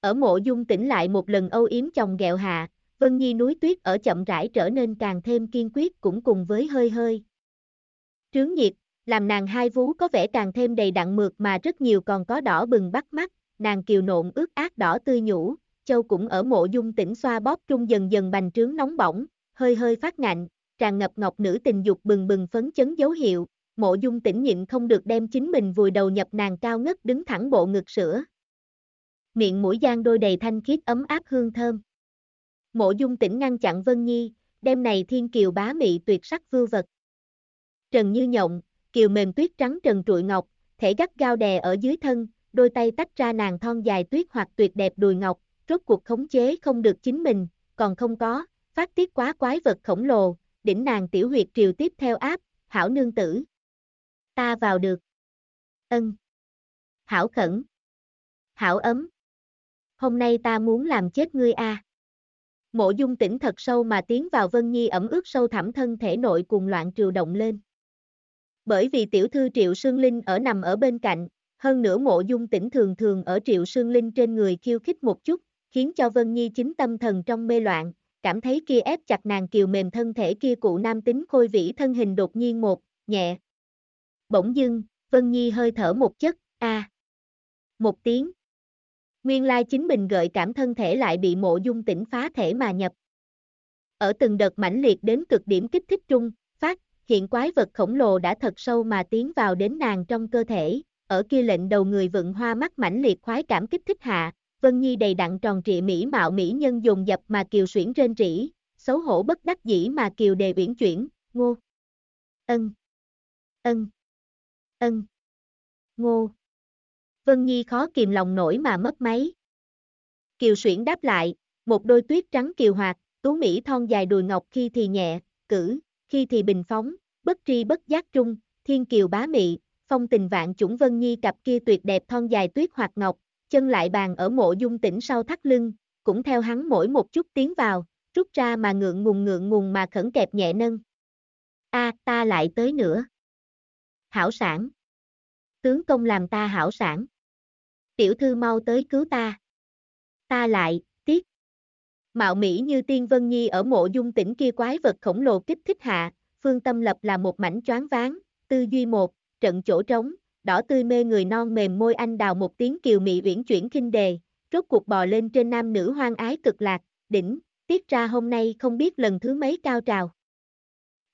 Ở mộ dung tỉnh lại một lần âu yếm chồng ghẹo hạ, Vân Nhi núi tuyết ở chậm rãi trở nên càng thêm kiên quyết cũng cùng với hơi hơi. Trướng nhiệt, làm nàng hai vú có vẻ càng thêm đầy đặn mượt mà rất nhiều còn có đỏ bừng bắt mắt, nàng kiều nộn ướt át đỏ tươi nhũ, châu cũng ở mộ dung tỉnh xoa bóp trung dần dần bành trướng nóng bỏng, hơi hơi phát ngạnh, tràn ngập ngọc nữ tình dục bừng bừng phấn chấn dấu hiệu, mộ dung tỉnh nhịn không được đem chính mình vùi đầu nhập nàng cao ngất đứng thẳng bộ ngực sữa. Miệng mũi giang đôi đầy thanh khiết ấm áp hương thơm. Mộ dung tỉnh ngăn chặn Vân Nhi, đem này thiên kiều bá mị tuyệt sắc vưu vật. Trần như nhộng, kiều mềm tuyết trắng trần trụi ngọc, thể gắt gao đè ở dưới thân, đôi tay tách ra nàng thon dài tuyết hoặc tuyệt đẹp đùi ngọc, rốt cuộc khống chế không được chính mình, còn không có, phát tiết quá quái vật khổng lồ, đỉnh nàng tiểu huyệt triều tiếp theo áp, hảo nương tử. Ta vào được. Ân. Hảo khẩn. Hảo ấm. Hôm nay ta muốn làm chết ngươi a. Mộ dung tỉnh thật sâu mà tiến vào Vân Nhi ẩm ướt sâu thẳm thân thể nội cùng loạn triều động lên. Bởi vì tiểu thư Triệu Sương Linh ở nằm ở bên cạnh, hơn nữa mộ dung tỉnh thường thường ở Triệu Sương Linh trên người khiêu khích một chút, khiến cho Vân Nhi chính tâm thần trong mê loạn, cảm thấy kia ép chặt nàng kiều mềm thân thể kia cụ nam tính khôi vĩ thân hình đột nhiên một, nhẹ. Bỗng dưng, Vân Nhi hơi thở một chất, a Một tiếng. Nguyên lai chính mình gợi cảm thân thể lại bị mộ dung tỉnh phá thể mà nhập. Ở từng đợt mãnh liệt đến cực điểm kích thích trung, phát, hiện quái vật khổng lồ đã thật sâu mà tiến vào đến nàng trong cơ thể, ở kia lệnh đầu người vựng hoa mắt mãnh liệt khoái cảm kích thích hạ, Vân Nhi đầy đặn tròn trịa mỹ mạo mỹ nhân dùng dập mà kiều xuyển trên rỉ, xấu hổ bất đắc dĩ mà kiều đề uyển chuyển, ngô. Ân. Ân. Ân. Ngô. Vân Nhi khó kìm lòng nổi mà mất máy. Kiều xuyển đáp lại, một đôi tuyết trắng kiều hoạt, tú mỹ thon dài đùi ngọc khi thì nhẹ, cử, khi thì bình phóng, bất tri bất giác trung, thiên kiều bá mị, phong tình vạn chủng Vân Nhi cặp kia tuyệt đẹp thon dài tuyết hoạt ngọc, chân lại bàn ở mộ dung tỉnh sau thắt lưng, cũng theo hắn mỗi một chút tiến vào, rút ra mà ngượng ngùng ngượng ngùng mà khẩn kẹp nhẹ nâng. A, ta lại tới nữa. Hảo sản. Tướng công làm ta hảo sản. Tiểu thư mau tới cứu ta. Ta lại, tiếc. Mạo Mỹ như tiên vân nhi ở mộ dung tỉnh kia quái vật khổng lồ kích thích hạ, phương tâm lập là một mảnh choáng ván, tư duy một, trận chỗ trống, đỏ tươi mê người non mềm môi anh đào một tiếng kiều mị uyển chuyển kinh đề, rốt cuộc bò lên trên nam nữ hoang ái cực lạc, đỉnh, tiết ra hôm nay không biết lần thứ mấy cao trào.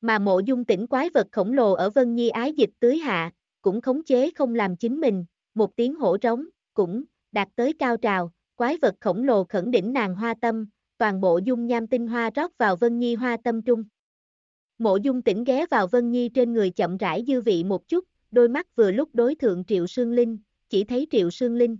Mà mộ dung tỉnh quái vật khổng lồ ở Vân Nhi ái dịch tưới hạ, cũng khống chế không làm chính mình, một tiếng hổ trống, cũng, đạt tới cao trào, quái vật khổng lồ khẩn đỉnh nàng hoa tâm, toàn bộ dung nham tinh hoa rót vào Vân Nhi hoa tâm trung. Mộ dung tỉnh ghé vào Vân Nhi trên người chậm rãi dư vị một chút, đôi mắt vừa lúc đối thượng Triệu Sương Linh, chỉ thấy Triệu Sương Linh.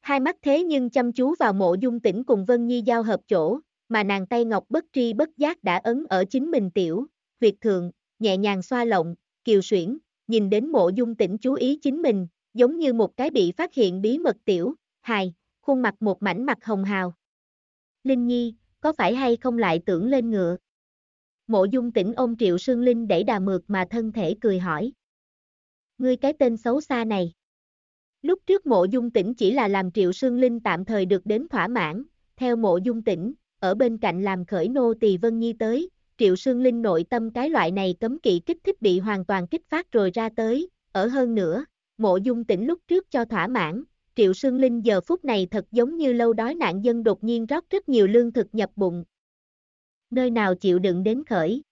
Hai mắt thế nhưng chăm chú vào mộ dung tỉnh cùng Vân Nhi giao hợp chỗ, mà nàng tay ngọc bất tri bất giác đã ấn ở chính mình tiểu, huyệt thượng, nhẹ nhàng xoa lộng, kiều xuyển, nhìn đến mộ dung tỉnh chú ý chính mình, giống như một cái bị phát hiện bí mật tiểu, hài, khuôn mặt một mảnh mặt hồng hào. Linh Nhi, có phải hay không lại tưởng lên ngựa? Mộ dung tỉnh ôm triệu sương linh đẩy đà mượt mà thân thể cười hỏi. Ngươi cái tên xấu xa này. Lúc trước mộ dung tỉnh chỉ là làm triệu sương linh tạm thời được đến thỏa mãn, theo mộ dung tỉnh, ở bên cạnh làm khởi nô tỳ Vân Nhi tới, triệu sương linh nội tâm cái loại này cấm kỵ kích thích bị hoàn toàn kích phát rồi ra tới, ở hơn nữa, mộ dung tỉnh lúc trước cho thỏa mãn, triệu sương linh giờ phút này thật giống như lâu đói nạn dân đột nhiên rót rất nhiều lương thực nhập bụng. Nơi nào chịu đựng đến khởi.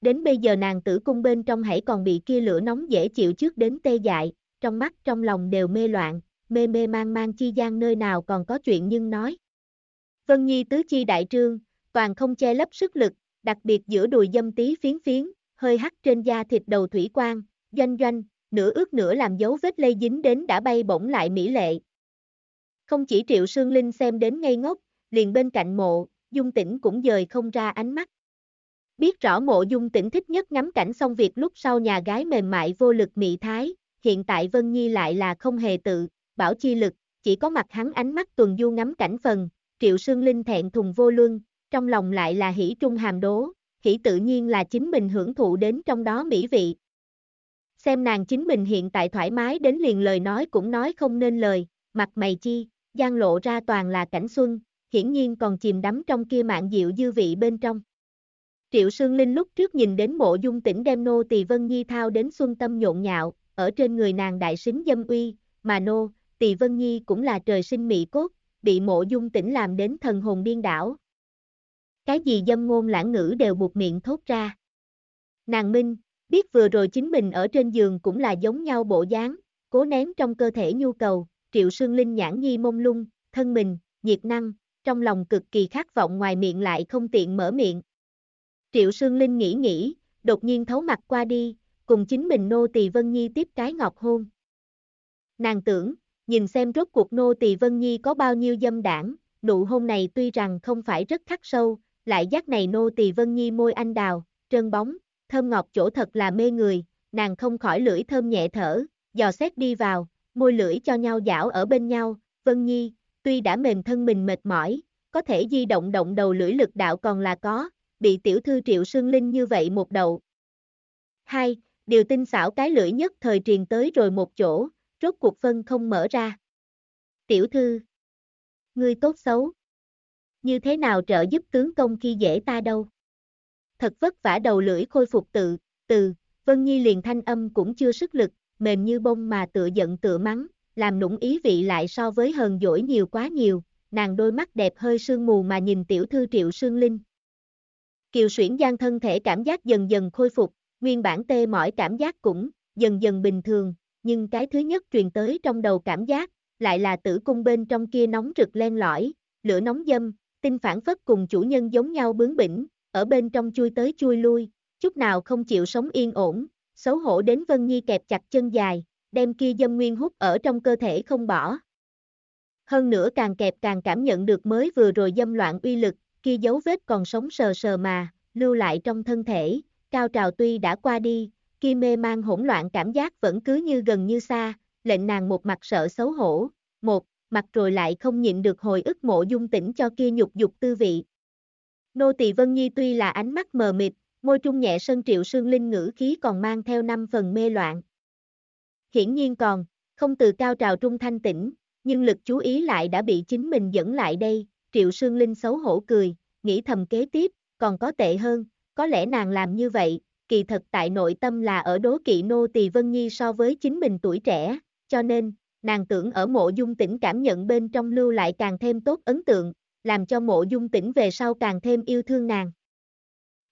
Đến bây giờ nàng tử cung bên trong hãy còn bị kia lửa nóng dễ chịu trước đến tê dại, trong mắt trong lòng đều mê loạn, mê mê mang mang chi gian nơi nào còn có chuyện nhưng nói. Vân Nhi tứ chi đại trương, toàn không che lấp sức lực, đặc biệt giữa đùi dâm tí phiến phiến, hơi hắt trên da thịt đầu thủy quang, doanh doanh, nửa ướt nửa làm dấu vết lây dính đến đã bay bổng lại mỹ lệ. Không chỉ triệu sương linh xem đến ngây ngốc, liền bên cạnh mộ, dung tỉnh cũng dời không ra ánh mắt. Biết rõ mộ dung tỉnh thích nhất ngắm cảnh xong việc lúc sau nhà gái mềm mại vô lực mị thái, hiện tại Vân Nhi lại là không hề tự, bảo chi lực, chỉ có mặt hắn ánh mắt tuần du ngắm cảnh phần, triệu sương linh thẹn thùng vô luân, trong lòng lại là hỷ trung hàm đố, hỷ tự nhiên là chính mình hưởng thụ đến trong đó mỹ vị. Xem nàng chính mình hiện tại thoải mái đến liền lời nói cũng nói không nên lời, mặt mày chi, gian lộ ra toàn là cảnh xuân, hiển nhiên còn chìm đắm trong kia mạng diệu dư vị bên trong. Triệu Sương Linh lúc trước nhìn đến mộ dung tỉnh đem nô tỳ Vân Nhi thao đến xuân tâm nhộn nhạo, ở trên người nàng đại xính dâm uy, mà nô, tỳ Vân Nhi cũng là trời sinh mỹ cốt, bị mộ dung tỉnh làm đến thần hồn điên đảo, cái gì dâm ngôn lãng ngữ đều buộc miệng thốt ra. Nàng Minh, biết vừa rồi chính mình ở trên giường cũng là giống nhau bộ dáng, cố nén trong cơ thể nhu cầu, triệu sương linh nhãn nhi mông lung, thân mình, nhiệt năng, trong lòng cực kỳ khát vọng ngoài miệng lại không tiện mở miệng. Triệu sương linh nghĩ nghĩ, đột nhiên thấu mặt qua đi, cùng chính mình nô tỳ Vân Nhi tiếp cái ngọc hôn. Nàng tưởng, nhìn xem rốt cuộc nô tỳ Vân Nhi có bao nhiêu dâm đảng, nụ hôn này tuy rằng không phải rất khắc sâu, lại giác này nô tỳ Vân Nhi môi anh đào, trơn bóng, thơm ngọt chỗ thật là mê người, nàng không khỏi lưỡi thơm nhẹ thở, dò xét đi vào, môi lưỡi cho nhau dảo ở bên nhau, Vân Nhi, tuy đã mềm thân mình mệt mỏi, có thể di động động đầu lưỡi lực đạo còn là có, bị tiểu thư triệu sương linh như vậy một đầu. Hai, điều tinh xảo cái lưỡi nhất thời truyền tới rồi một chỗ, rốt cuộc phân không mở ra. Tiểu thư, ngươi tốt xấu, như thế nào trợ giúp tướng công khi dễ ta đâu. Thật vất vả đầu lưỡi khôi phục tự, từ, Vân Nhi liền thanh âm cũng chưa sức lực, mềm như bông mà tựa giận tựa mắng, làm nũng ý vị lại so với hờn dỗi nhiều quá nhiều, nàng đôi mắt đẹp hơi sương mù mà nhìn tiểu thư triệu sương linh. Kiều xuyển gian thân thể cảm giác dần dần khôi phục, nguyên bản tê mỏi cảm giác cũng, dần dần bình thường, nhưng cái thứ nhất truyền tới trong đầu cảm giác, lại là tử cung bên trong kia nóng rực len lỏi, lửa nóng dâm, tinh phản phất cùng chủ nhân giống nhau bướng bỉnh, ở bên trong chui tới chui lui, chút nào không chịu sống yên ổn, xấu hổ đến Vân Nhi kẹp chặt chân dài, đem kia dâm nguyên hút ở trong cơ thể không bỏ. Hơn nữa càng kẹp càng cảm nhận được mới vừa rồi dâm loạn uy lực, kia dấu vết còn sống sờ sờ mà, lưu lại trong thân thể, cao trào tuy đã qua đi, kia mê mang hỗn loạn cảm giác vẫn cứ như gần như xa, lệnh nàng một mặt sợ xấu hổ, một, mặt rồi lại không nhịn được hồi ức mộ dung tỉnh cho kia nhục dục tư vị. Nô tỳ Vân Nhi tuy là ánh mắt mờ mịt, môi trung nhẹ sân triệu sương linh ngữ khí còn mang theo năm phần mê loạn. Hiển nhiên còn, không từ cao trào trung thanh tĩnh, nhưng lực chú ý lại đã bị chính mình dẫn lại đây, triệu sương linh xấu hổ cười, nghĩ thầm kế tiếp, còn có tệ hơn, có lẽ nàng làm như vậy, kỳ thật tại nội tâm là ở đố kỵ nô tỳ Vân Nhi so với chính mình tuổi trẻ, cho nên, nàng tưởng ở mộ dung tỉnh cảm nhận bên trong lưu lại càng thêm tốt ấn tượng, làm cho mộ dung tỉnh về sau càng thêm yêu thương nàng.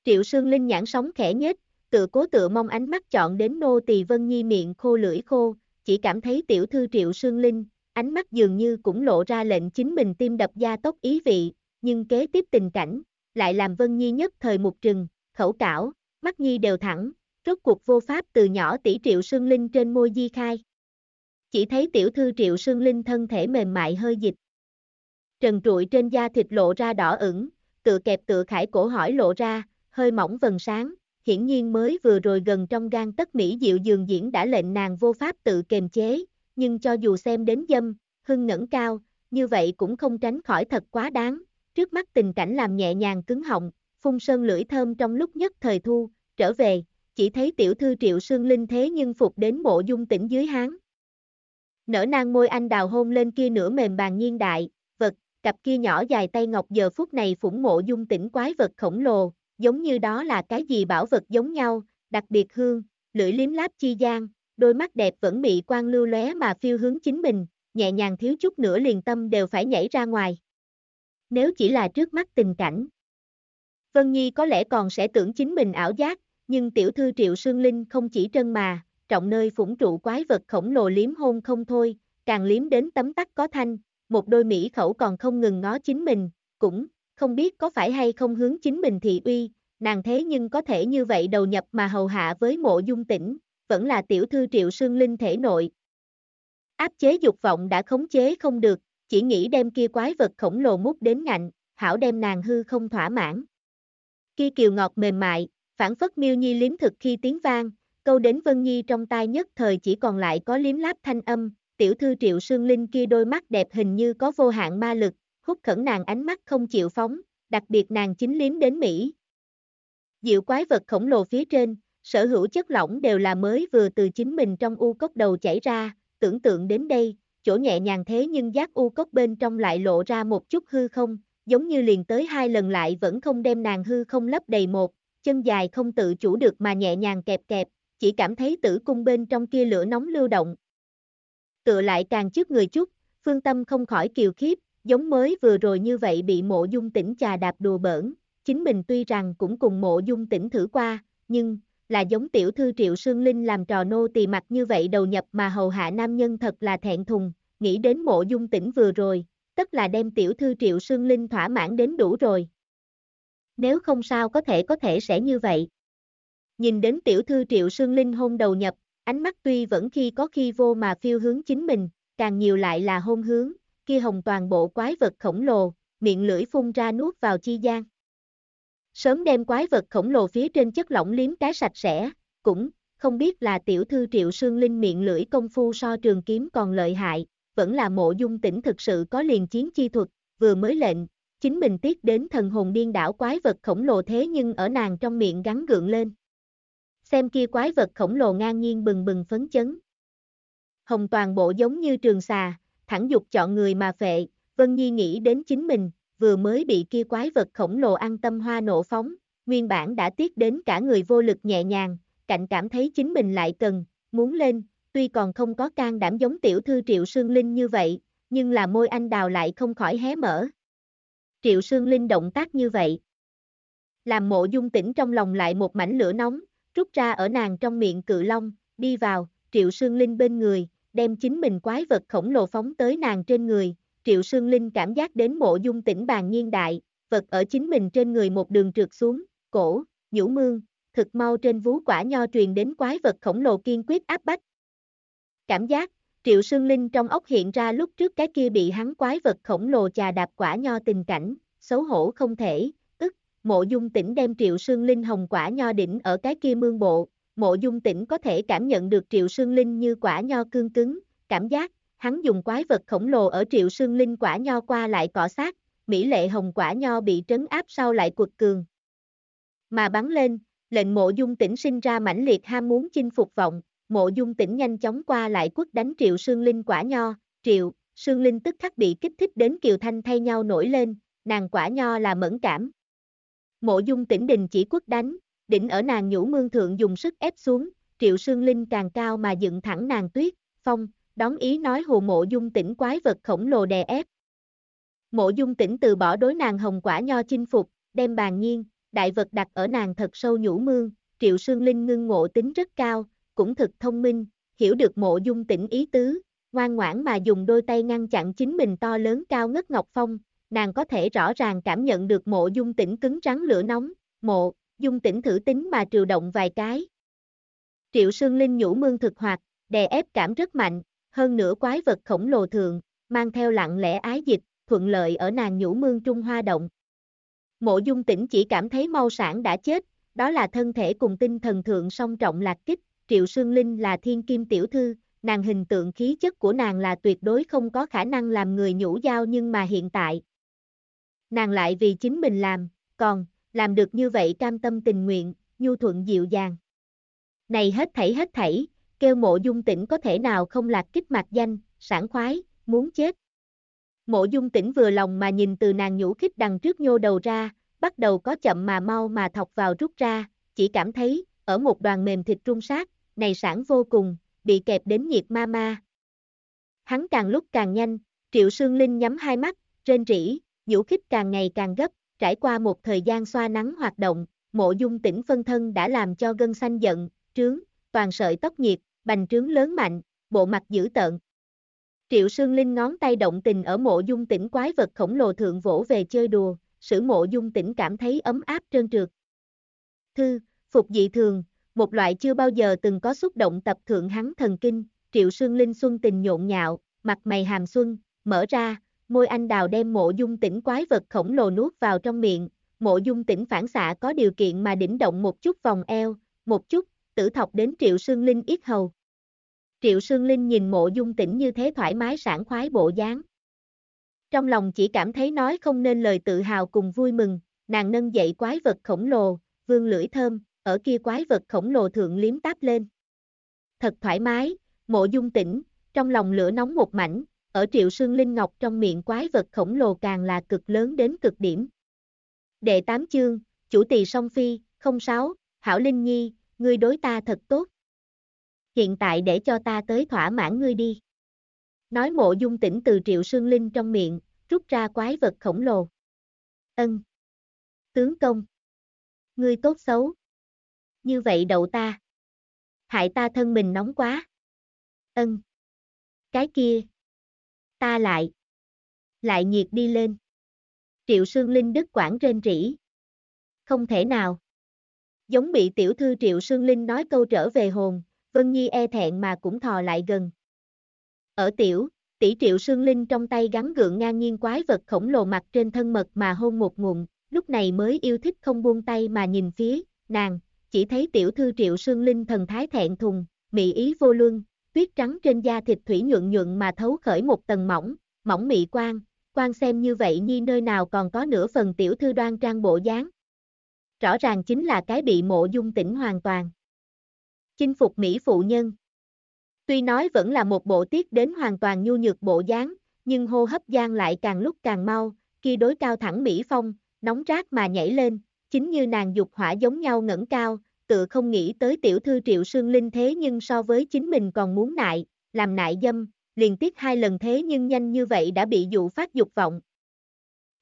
Triệu Sương Linh nhãn sóng khẽ nhất, tự cố tự mong ánh mắt chọn đến nô tỳ Vân Nhi miệng khô lưỡi khô, chỉ cảm thấy tiểu thư Triệu Sương Linh, ánh mắt dường như cũng lộ ra lệnh chính mình tim đập da tốc ý vị, nhưng kế tiếp tình cảnh, lại làm Vân Nhi nhất thời một trừng, khẩu cảo, mắt Nhi đều thẳng, rốt cuộc vô pháp từ nhỏ tỷ triệu sương linh trên môi di khai. Chỉ thấy tiểu thư triệu sương linh thân thể mềm mại hơi dịch. Trần trụi trên da thịt lộ ra đỏ ửng, tự kẹp tự khải cổ hỏi lộ ra, hơi mỏng vần sáng, hiển nhiên mới vừa rồi gần trong gan tất Mỹ diệu dường diễn đã lệnh nàng vô pháp tự kềm chế, nhưng cho dù xem đến dâm, hưng ngẩng cao, như vậy cũng không tránh khỏi thật quá đáng, trước mắt tình cảnh làm nhẹ nhàng cứng họng, phun sơn lưỡi thơm trong lúc nhất thời thu, trở về, chỉ thấy tiểu thư triệu sương linh thế nhưng phục đến mộ dung tỉnh dưới háng. Nở nang môi anh đào hôn lên kia nửa mềm bàn nhiên đại, vật, cặp kia nhỏ dài tay ngọc giờ phút này phủng mộ dung tỉnh quái vật khổng lồ, giống như đó là cái gì bảo vật giống nhau, đặc biệt hương, lưỡi liếm láp chi gian, đôi mắt đẹp vẫn bị quang lưu lóe mà phiêu hướng chính mình, nhẹ nhàng thiếu chút nữa liền tâm đều phải nhảy ra ngoài. Nếu chỉ là trước mắt tình cảnh, Vân Nhi có lẽ còn sẽ tưởng chính mình ảo giác, nhưng tiểu thư Triệu Sương Linh không chỉ trân mà, trọng nơi phủng trụ quái vật khổng lồ liếm hôn không thôi, càng liếm đến tấm tắc có thanh, một đôi mỹ khẩu còn không ngừng ngó chính mình, cũng, không biết có phải hay không hướng chính mình thị uy, nàng thế nhưng có thể như vậy đầu nhập mà hầu hạ với mộ dung tỉnh, vẫn là tiểu thư triệu sương linh thể nội. Áp chế dục vọng đã khống chế không được, chỉ nghĩ đem kia quái vật khổng lồ mút đến ngạnh, hảo đem nàng hư không thỏa mãn. Kia kiều ngọt mềm mại, phản phất miêu nhi liếm thực khi tiếng vang, câu đến Vân Nhi trong tai nhất thời chỉ còn lại có liếm láp thanh âm, tiểu thư triệu sương linh kia đôi mắt đẹp hình như có vô hạn ma lực, hút khẩn nàng ánh mắt không chịu phóng, đặc biệt nàng chính liếm đến Mỹ. Diệu quái vật khổng lồ phía trên, sở hữu chất lỏng đều là mới vừa từ chính mình trong u cốc đầu chảy ra, tưởng tượng đến đây, chỗ nhẹ nhàng thế nhưng giác u cốc bên trong lại lộ ra một chút hư không, giống như liền tới hai lần lại vẫn không đem nàng hư không lấp đầy một, chân dài không tự chủ được mà nhẹ nhàng kẹp kẹp, chỉ cảm thấy tử cung bên trong kia lửa nóng lưu động. Tựa lại càng trước người chút, phương tâm không khỏi kiều khiếp, giống mới vừa rồi như vậy bị mộ dung tỉnh trà đạp đùa bỡn, chính mình tuy rằng cũng cùng mộ dung tỉnh thử qua, nhưng, là giống tiểu thư triệu sương linh làm trò nô tỳ mặt như vậy đầu nhập mà hầu hạ nam nhân thật là thẹn thùng, nghĩ đến mộ dung tỉnh vừa rồi, tất là đem tiểu thư triệu sương linh thỏa mãn đến đủ rồi. Nếu không sao có thể có thể sẽ như vậy. Nhìn đến tiểu thư triệu sương linh hôn đầu nhập, ánh mắt tuy vẫn khi có khi vô mà phiêu hướng chính mình, càng nhiều lại là hôn hướng, kia hồng toàn bộ quái vật khổng lồ, miệng lưỡi phun ra nuốt vào chi gian. Sớm đem quái vật khổng lồ phía trên chất lỏng liếm cái sạch sẽ, cũng, không biết là tiểu thư triệu sương linh miệng lưỡi công phu so trường kiếm còn lợi hại, vẫn là mộ dung tỉnh thực sự có liền chiến chi thuật, vừa mới lệnh, chính mình tiếc đến thần hồn điên đảo quái vật khổng lồ thế nhưng ở nàng trong miệng gắn gượng lên. Xem kia quái vật khổng lồ ngang nhiên bừng bừng phấn chấn. Hồng toàn bộ giống như trường xà, thẳng dục chọn người mà phệ, Vân Nhi nghĩ đến chính mình, vừa mới bị kia quái vật khổng lồ ăn tâm hoa nộ phóng, nguyên bản đã tiếc đến cả người vô lực nhẹ nhàng, cạnh cảm thấy chính mình lại cần, muốn lên, tuy còn không có can đảm giống tiểu thư Triệu Sương Linh như vậy, nhưng là môi anh đào lại không khỏi hé mở. Triệu Sương Linh động tác như vậy. Làm mộ dung tỉnh trong lòng lại một mảnh lửa nóng, rút ra ở nàng trong miệng cự long, đi vào, Triệu Sương Linh bên người, đem chính mình quái vật khổng lồ phóng tới nàng trên người, Triệu Sương Linh cảm giác đến mộ dung tỉnh bàn nhiên đại, vật ở chính mình trên người một đường trượt xuống, cổ, nhũ mương, thực mau trên vú quả nho truyền đến quái vật khổng lồ kiên quyết áp bách. Cảm giác, Triệu Sương Linh trong ốc hiện ra lúc trước cái kia bị hắn quái vật khổng lồ chà đạp quả nho tình cảnh, xấu hổ không thể, mộ dung tỉnh đem Triệu Sương Linh hồng quả nho đỉnh ở cái kia mương bộ, mộ dung tỉnh có thể cảm nhận được Triệu Sương Linh như quả nho cương cứng, cảm giác, hắn dùng quái vật khổng lồ ở triệu sương linh quả nho qua lại cọ sát, mỹ lệ hồng quả nho bị trấn áp sau lại cuột cường. Mà bắn lên, lệnh mộ dung tỉnh sinh ra mãnh liệt ham muốn chinh phục vọng, mộ dung tỉnh nhanh chóng qua lại quất đánh triệu sương linh quả nho, triệu, sương linh tức khắc bị kích thích đến kiều thanh thay nhau nổi lên, nàng quả nho là mẫn cảm. Mộ dung tỉnh đình chỉ quất đánh, đỉnh ở nàng nhũ mương thượng dùng sức ép xuống, triệu sương linh càng cao mà dựng thẳng nàng tuyết, phong, đón ý nói hồ mộ dung tỉnh quái vật khổng lồ đè ép. Mộ dung tỉnh từ bỏ đối nàng hồng quả nho chinh phục, đem bàn nhiên, đại vật đặt ở nàng thật sâu nhũ mương, triệu sương linh ngưng ngộ tính rất cao, cũng thực thông minh, hiểu được mộ dung tỉnh ý tứ, ngoan ngoãn mà dùng đôi tay ngăn chặn chính mình to lớn cao ngất ngọc phong, nàng có thể rõ ràng cảm nhận được mộ dung tỉnh cứng rắn lửa nóng, mộ, dung tỉnh thử tính mà triều động vài cái. Triệu Sương Linh nhũ mương thực hoạt, đè ép cảm rất mạnh, hơn nữa quái vật khổng lồ thường, mang theo lặng lẽ ái dịch, thuận lợi ở nàng nhũ mương trung hoa động. Mộ dung tỉnh chỉ cảm thấy mau sản đã chết, đó là thân thể cùng tinh thần thượng song trọng lạc kích, Triệu Sương Linh là thiên kim tiểu thư, nàng hình tượng khí chất của nàng là tuyệt đối không có khả năng làm người nhũ giao nhưng mà hiện tại. Nàng lại vì chính mình làm, còn, làm được như vậy cam tâm tình nguyện, nhu thuận dịu dàng. Này hết thảy hết thảy, kêu mộ dung tỉnh có thể nào không lạc kích mặt danh, sản khoái, muốn chết. Mộ dung tỉnh vừa lòng mà nhìn từ nàng nhũ khích đằng trước nhô đầu ra, bắt đầu có chậm mà mau mà thọc vào rút ra, chỉ cảm thấy, ở một đoàn mềm thịt trung sát, này sản vô cùng, bị kẹp đến nhiệt ma ma. Hắn càng lúc càng nhanh, triệu sương linh nhắm hai mắt, trên rỉ, nhũ khích càng ngày càng gấp, trải qua một thời gian xoa nắng hoạt động, mộ dung tỉnh phân thân đã làm cho gân xanh giận, trướng, toàn sợi tóc nhiệt, bành trướng lớn mạnh, bộ mặt dữ tợn. Triệu Sương Linh ngón tay động tình ở mộ dung tỉnh quái vật khổng lồ thượng vỗ về chơi đùa, sử mộ dung tỉnh cảm thấy ấm áp trơn trượt. Thư, phục dị thường, một loại chưa bao giờ từng có xúc động tập thượng hắn thần kinh, Triệu Sương Linh xuân tình nhộn nhạo, mặt mày hàm xuân, mở ra, môi anh đào đem mộ dung tỉnh quái vật khổng lồ nuốt vào trong miệng, mộ dung tỉnh phản xạ có điều kiện mà đỉnh động một chút vòng eo, một chút, tử thọc đến Triệu Sương Linh ít hầu. Triệu Sương Linh nhìn mộ dung tỉnh như thế thoải mái sảng khoái bộ dáng. Trong lòng chỉ cảm thấy nói không nên lời tự hào cùng vui mừng, nàng nâng dậy quái vật khổng lồ, vương lưỡi thơm, ở kia quái vật khổng lồ thượng liếm táp lên. Thật thoải mái, mộ dung tỉnh, trong lòng lửa nóng một mảnh, ở triệu sương linh ngọc trong miệng quái vật khổng lồ càng là cực lớn đến cực điểm. Đệ 8 chương, chủ tỳ song phi, 06, Hảo Linh Nhi, ngươi đối ta thật tốt. Hiện tại để cho ta tới thỏa mãn ngươi đi. Nói mộ dung tỉnh từ triệu sương linh trong miệng, rút ra quái vật khổng lồ. Ân. Tướng công. Ngươi tốt xấu. Như vậy đậu ta. Hại ta thân mình nóng quá. Ân. Cái kia. Ta lại. Lại nhiệt đi lên. Triệu Sương Linh đứt Quảng rên rỉ. Không thể nào. Giống bị tiểu thư Triệu Sương Linh nói câu trở về hồn, Vân Nhi e thẹn mà cũng thò lại gần. Ở tiểu, tỷ Triệu Sương Linh trong tay gắn gượng ngang nhiên quái vật khổng lồ mặt trên thân mật mà hôn một ngụm, lúc này mới yêu thích không buông tay mà nhìn phía, nàng, chỉ thấy tiểu thư Triệu Sương Linh thần thái thẹn thùng, mị ý vô luân, tuyết trắng trên da thịt thủy nhuận nhuận mà thấu khởi một tầng mỏng, mỏng mị quan, quan xem như vậy nhi nơi nào còn có nửa phần tiểu thư đoan trang bộ dáng. Rõ ràng chính là cái bị mộ dung tỉnh hoàn toàn. Chinh phục Mỹ phụ nhân. Tuy nói vẫn là một bộ tiết đến hoàn toàn nhu nhược bộ dáng, nhưng hô hấp gian lại càng lúc càng mau, kia đối cao thẳng Mỹ phong, nóng rát mà nhảy lên, chính như nàng dục hỏa giống nhau ngẩng cao, tự không nghĩ tới tiểu thư triệu sương linh thế nhưng so với chính mình còn muốn nại, làm nại dâm, liền tiếc hai lần thế nhưng nhanh như vậy đã bị dụ phát dục vọng.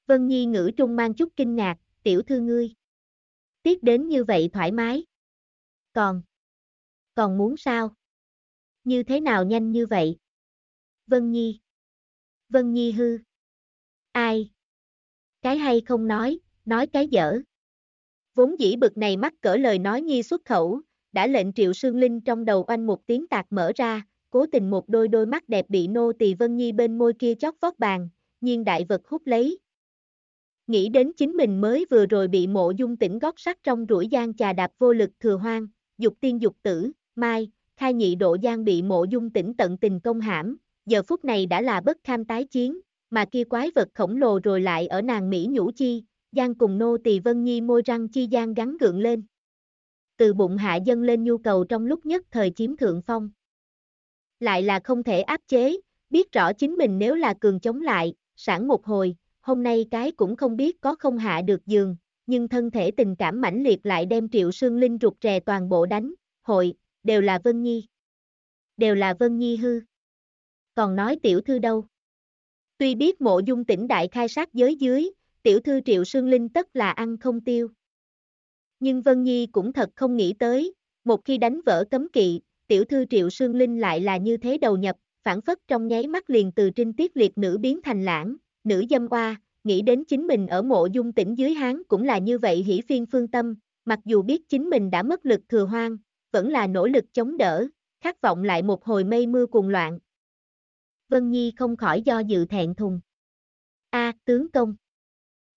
Vân Nhi ngữ trung mang chút kinh ngạc, tiểu thư ngươi. Tiếc đến như vậy thoải mái. Còn, còn muốn sao? Như thế nào nhanh như vậy? Vân Nhi. Vân Nhi hư. Ai? Cái hay không nói, nói cái dở. Vốn dĩ bực này mắc cỡ lời nói Nhi xuất khẩu, đã lệnh Triệu Sương Linh trong đầu oanh một tiếng tạc mở ra, cố tình một đôi đôi mắt đẹp bị nô tỳ Vân Nhi bên môi kia chót vót bàn, nhiên đại vật hút lấy. Nghĩ đến chính mình mới vừa rồi bị mộ dung tỉnh gót sắt trong rủi gian trà đạp vô lực thừa hoang, dục tiên dục tử, mai, khai nhị độ gian bị mộ dung tỉnh tận tình công hãm, giờ phút này đã là bất kham tái chiến, mà kia quái vật khổng lồ rồi lại ở nàng Mỹ nhũ chi, Giang cùng nô tỳ Vân Nhi môi răng chi gian gắn gượng lên. Từ bụng hạ dân lên nhu cầu trong lúc nhất thời chiếm thượng phong. Lại là không thể áp chế, biết rõ chính mình nếu là cường chống lại, sản một hồi, hôm nay cái cũng không biết có không hạ được giường, nhưng thân thể tình cảm mãnh liệt lại đem triệu sương linh rụt rè toàn bộ đánh, hội, đều là Vân Nhi. Đều là Vân Nhi hư. Còn nói tiểu thư đâu? Tuy biết mộ dung tỉnh đại khai sát giới dưới, tiểu thư triệu sương linh tất là ăn không tiêu. Nhưng Vân Nhi cũng thật không nghĩ tới, một khi đánh vỡ cấm kỵ, tiểu thư triệu sương linh lại là như thế đầu nhập, phản phất trong nháy mắt liền từ trinh tiết liệt nữ biến thành lãng, nữ dâm oa, nghĩ đến chính mình ở mộ dung tỉnh dưới Hán cũng là như vậy hỷ phiên phương tâm, mặc dù biết chính mình đã mất lực thừa hoang, vẫn là nỗ lực chống đỡ, khát vọng lại một hồi mây mưa cuồng loạn. Vân Nhi không khỏi do dự thẹn thùng. A, tướng công.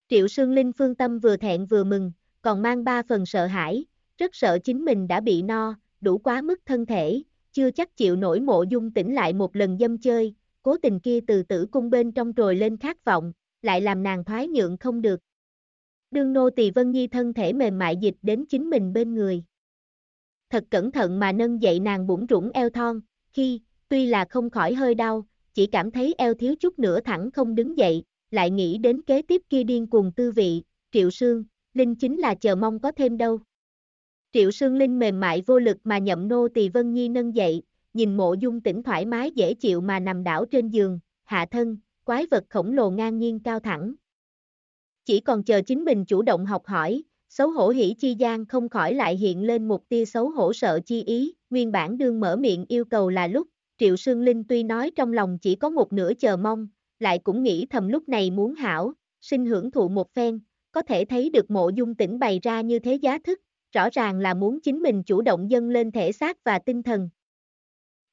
Triệu Sương Linh phương tâm vừa thẹn vừa mừng, còn mang ba phần sợ hãi, rất sợ chính mình đã bị no, đủ quá mức thân thể, chưa chắc chịu nổi mộ dung tỉnh lại một lần dâm chơi, cố tình kia từ tử cung bên trong trồi lên khát vọng, lại làm nàng thoái nhượng không được. Đương nô tỳ Vân Nhi thân thể mềm mại dịch đến chính mình bên người. Thật cẩn thận mà nâng dậy nàng bụng rủng eo thon, khi, tuy là không khỏi hơi đau, chỉ cảm thấy eo thiếu chút nữa thẳng không đứng dậy, lại nghĩ đến kế tiếp kia điên cuồng tư vị, triệu sương, Linh chính là chờ mong có thêm đâu. Triệu Sương Linh mềm mại vô lực mà nhậm nô tỳ Vân Nhi nâng dậy, nhìn mộ dung tỉnh thoải mái dễ chịu mà nằm đảo trên giường, hạ thân, quái vật khổng lồ ngang nhiên cao thẳng. Chỉ còn chờ chính mình chủ động học hỏi, xấu hổ hỉ chi gian không khỏi lại hiện lên một tia xấu hổ sợ chi ý, nguyên bản đương mở miệng yêu cầu là lúc, Triệu Sương Linh tuy nói trong lòng chỉ có một nửa chờ mong, lại cũng nghĩ thầm lúc này muốn hảo, sinh hưởng thụ một phen, có thể thấy được mộ dung tỉnh bày ra như thế giá thức, rõ ràng là muốn chính mình chủ động dâng lên thể xác và tinh thần.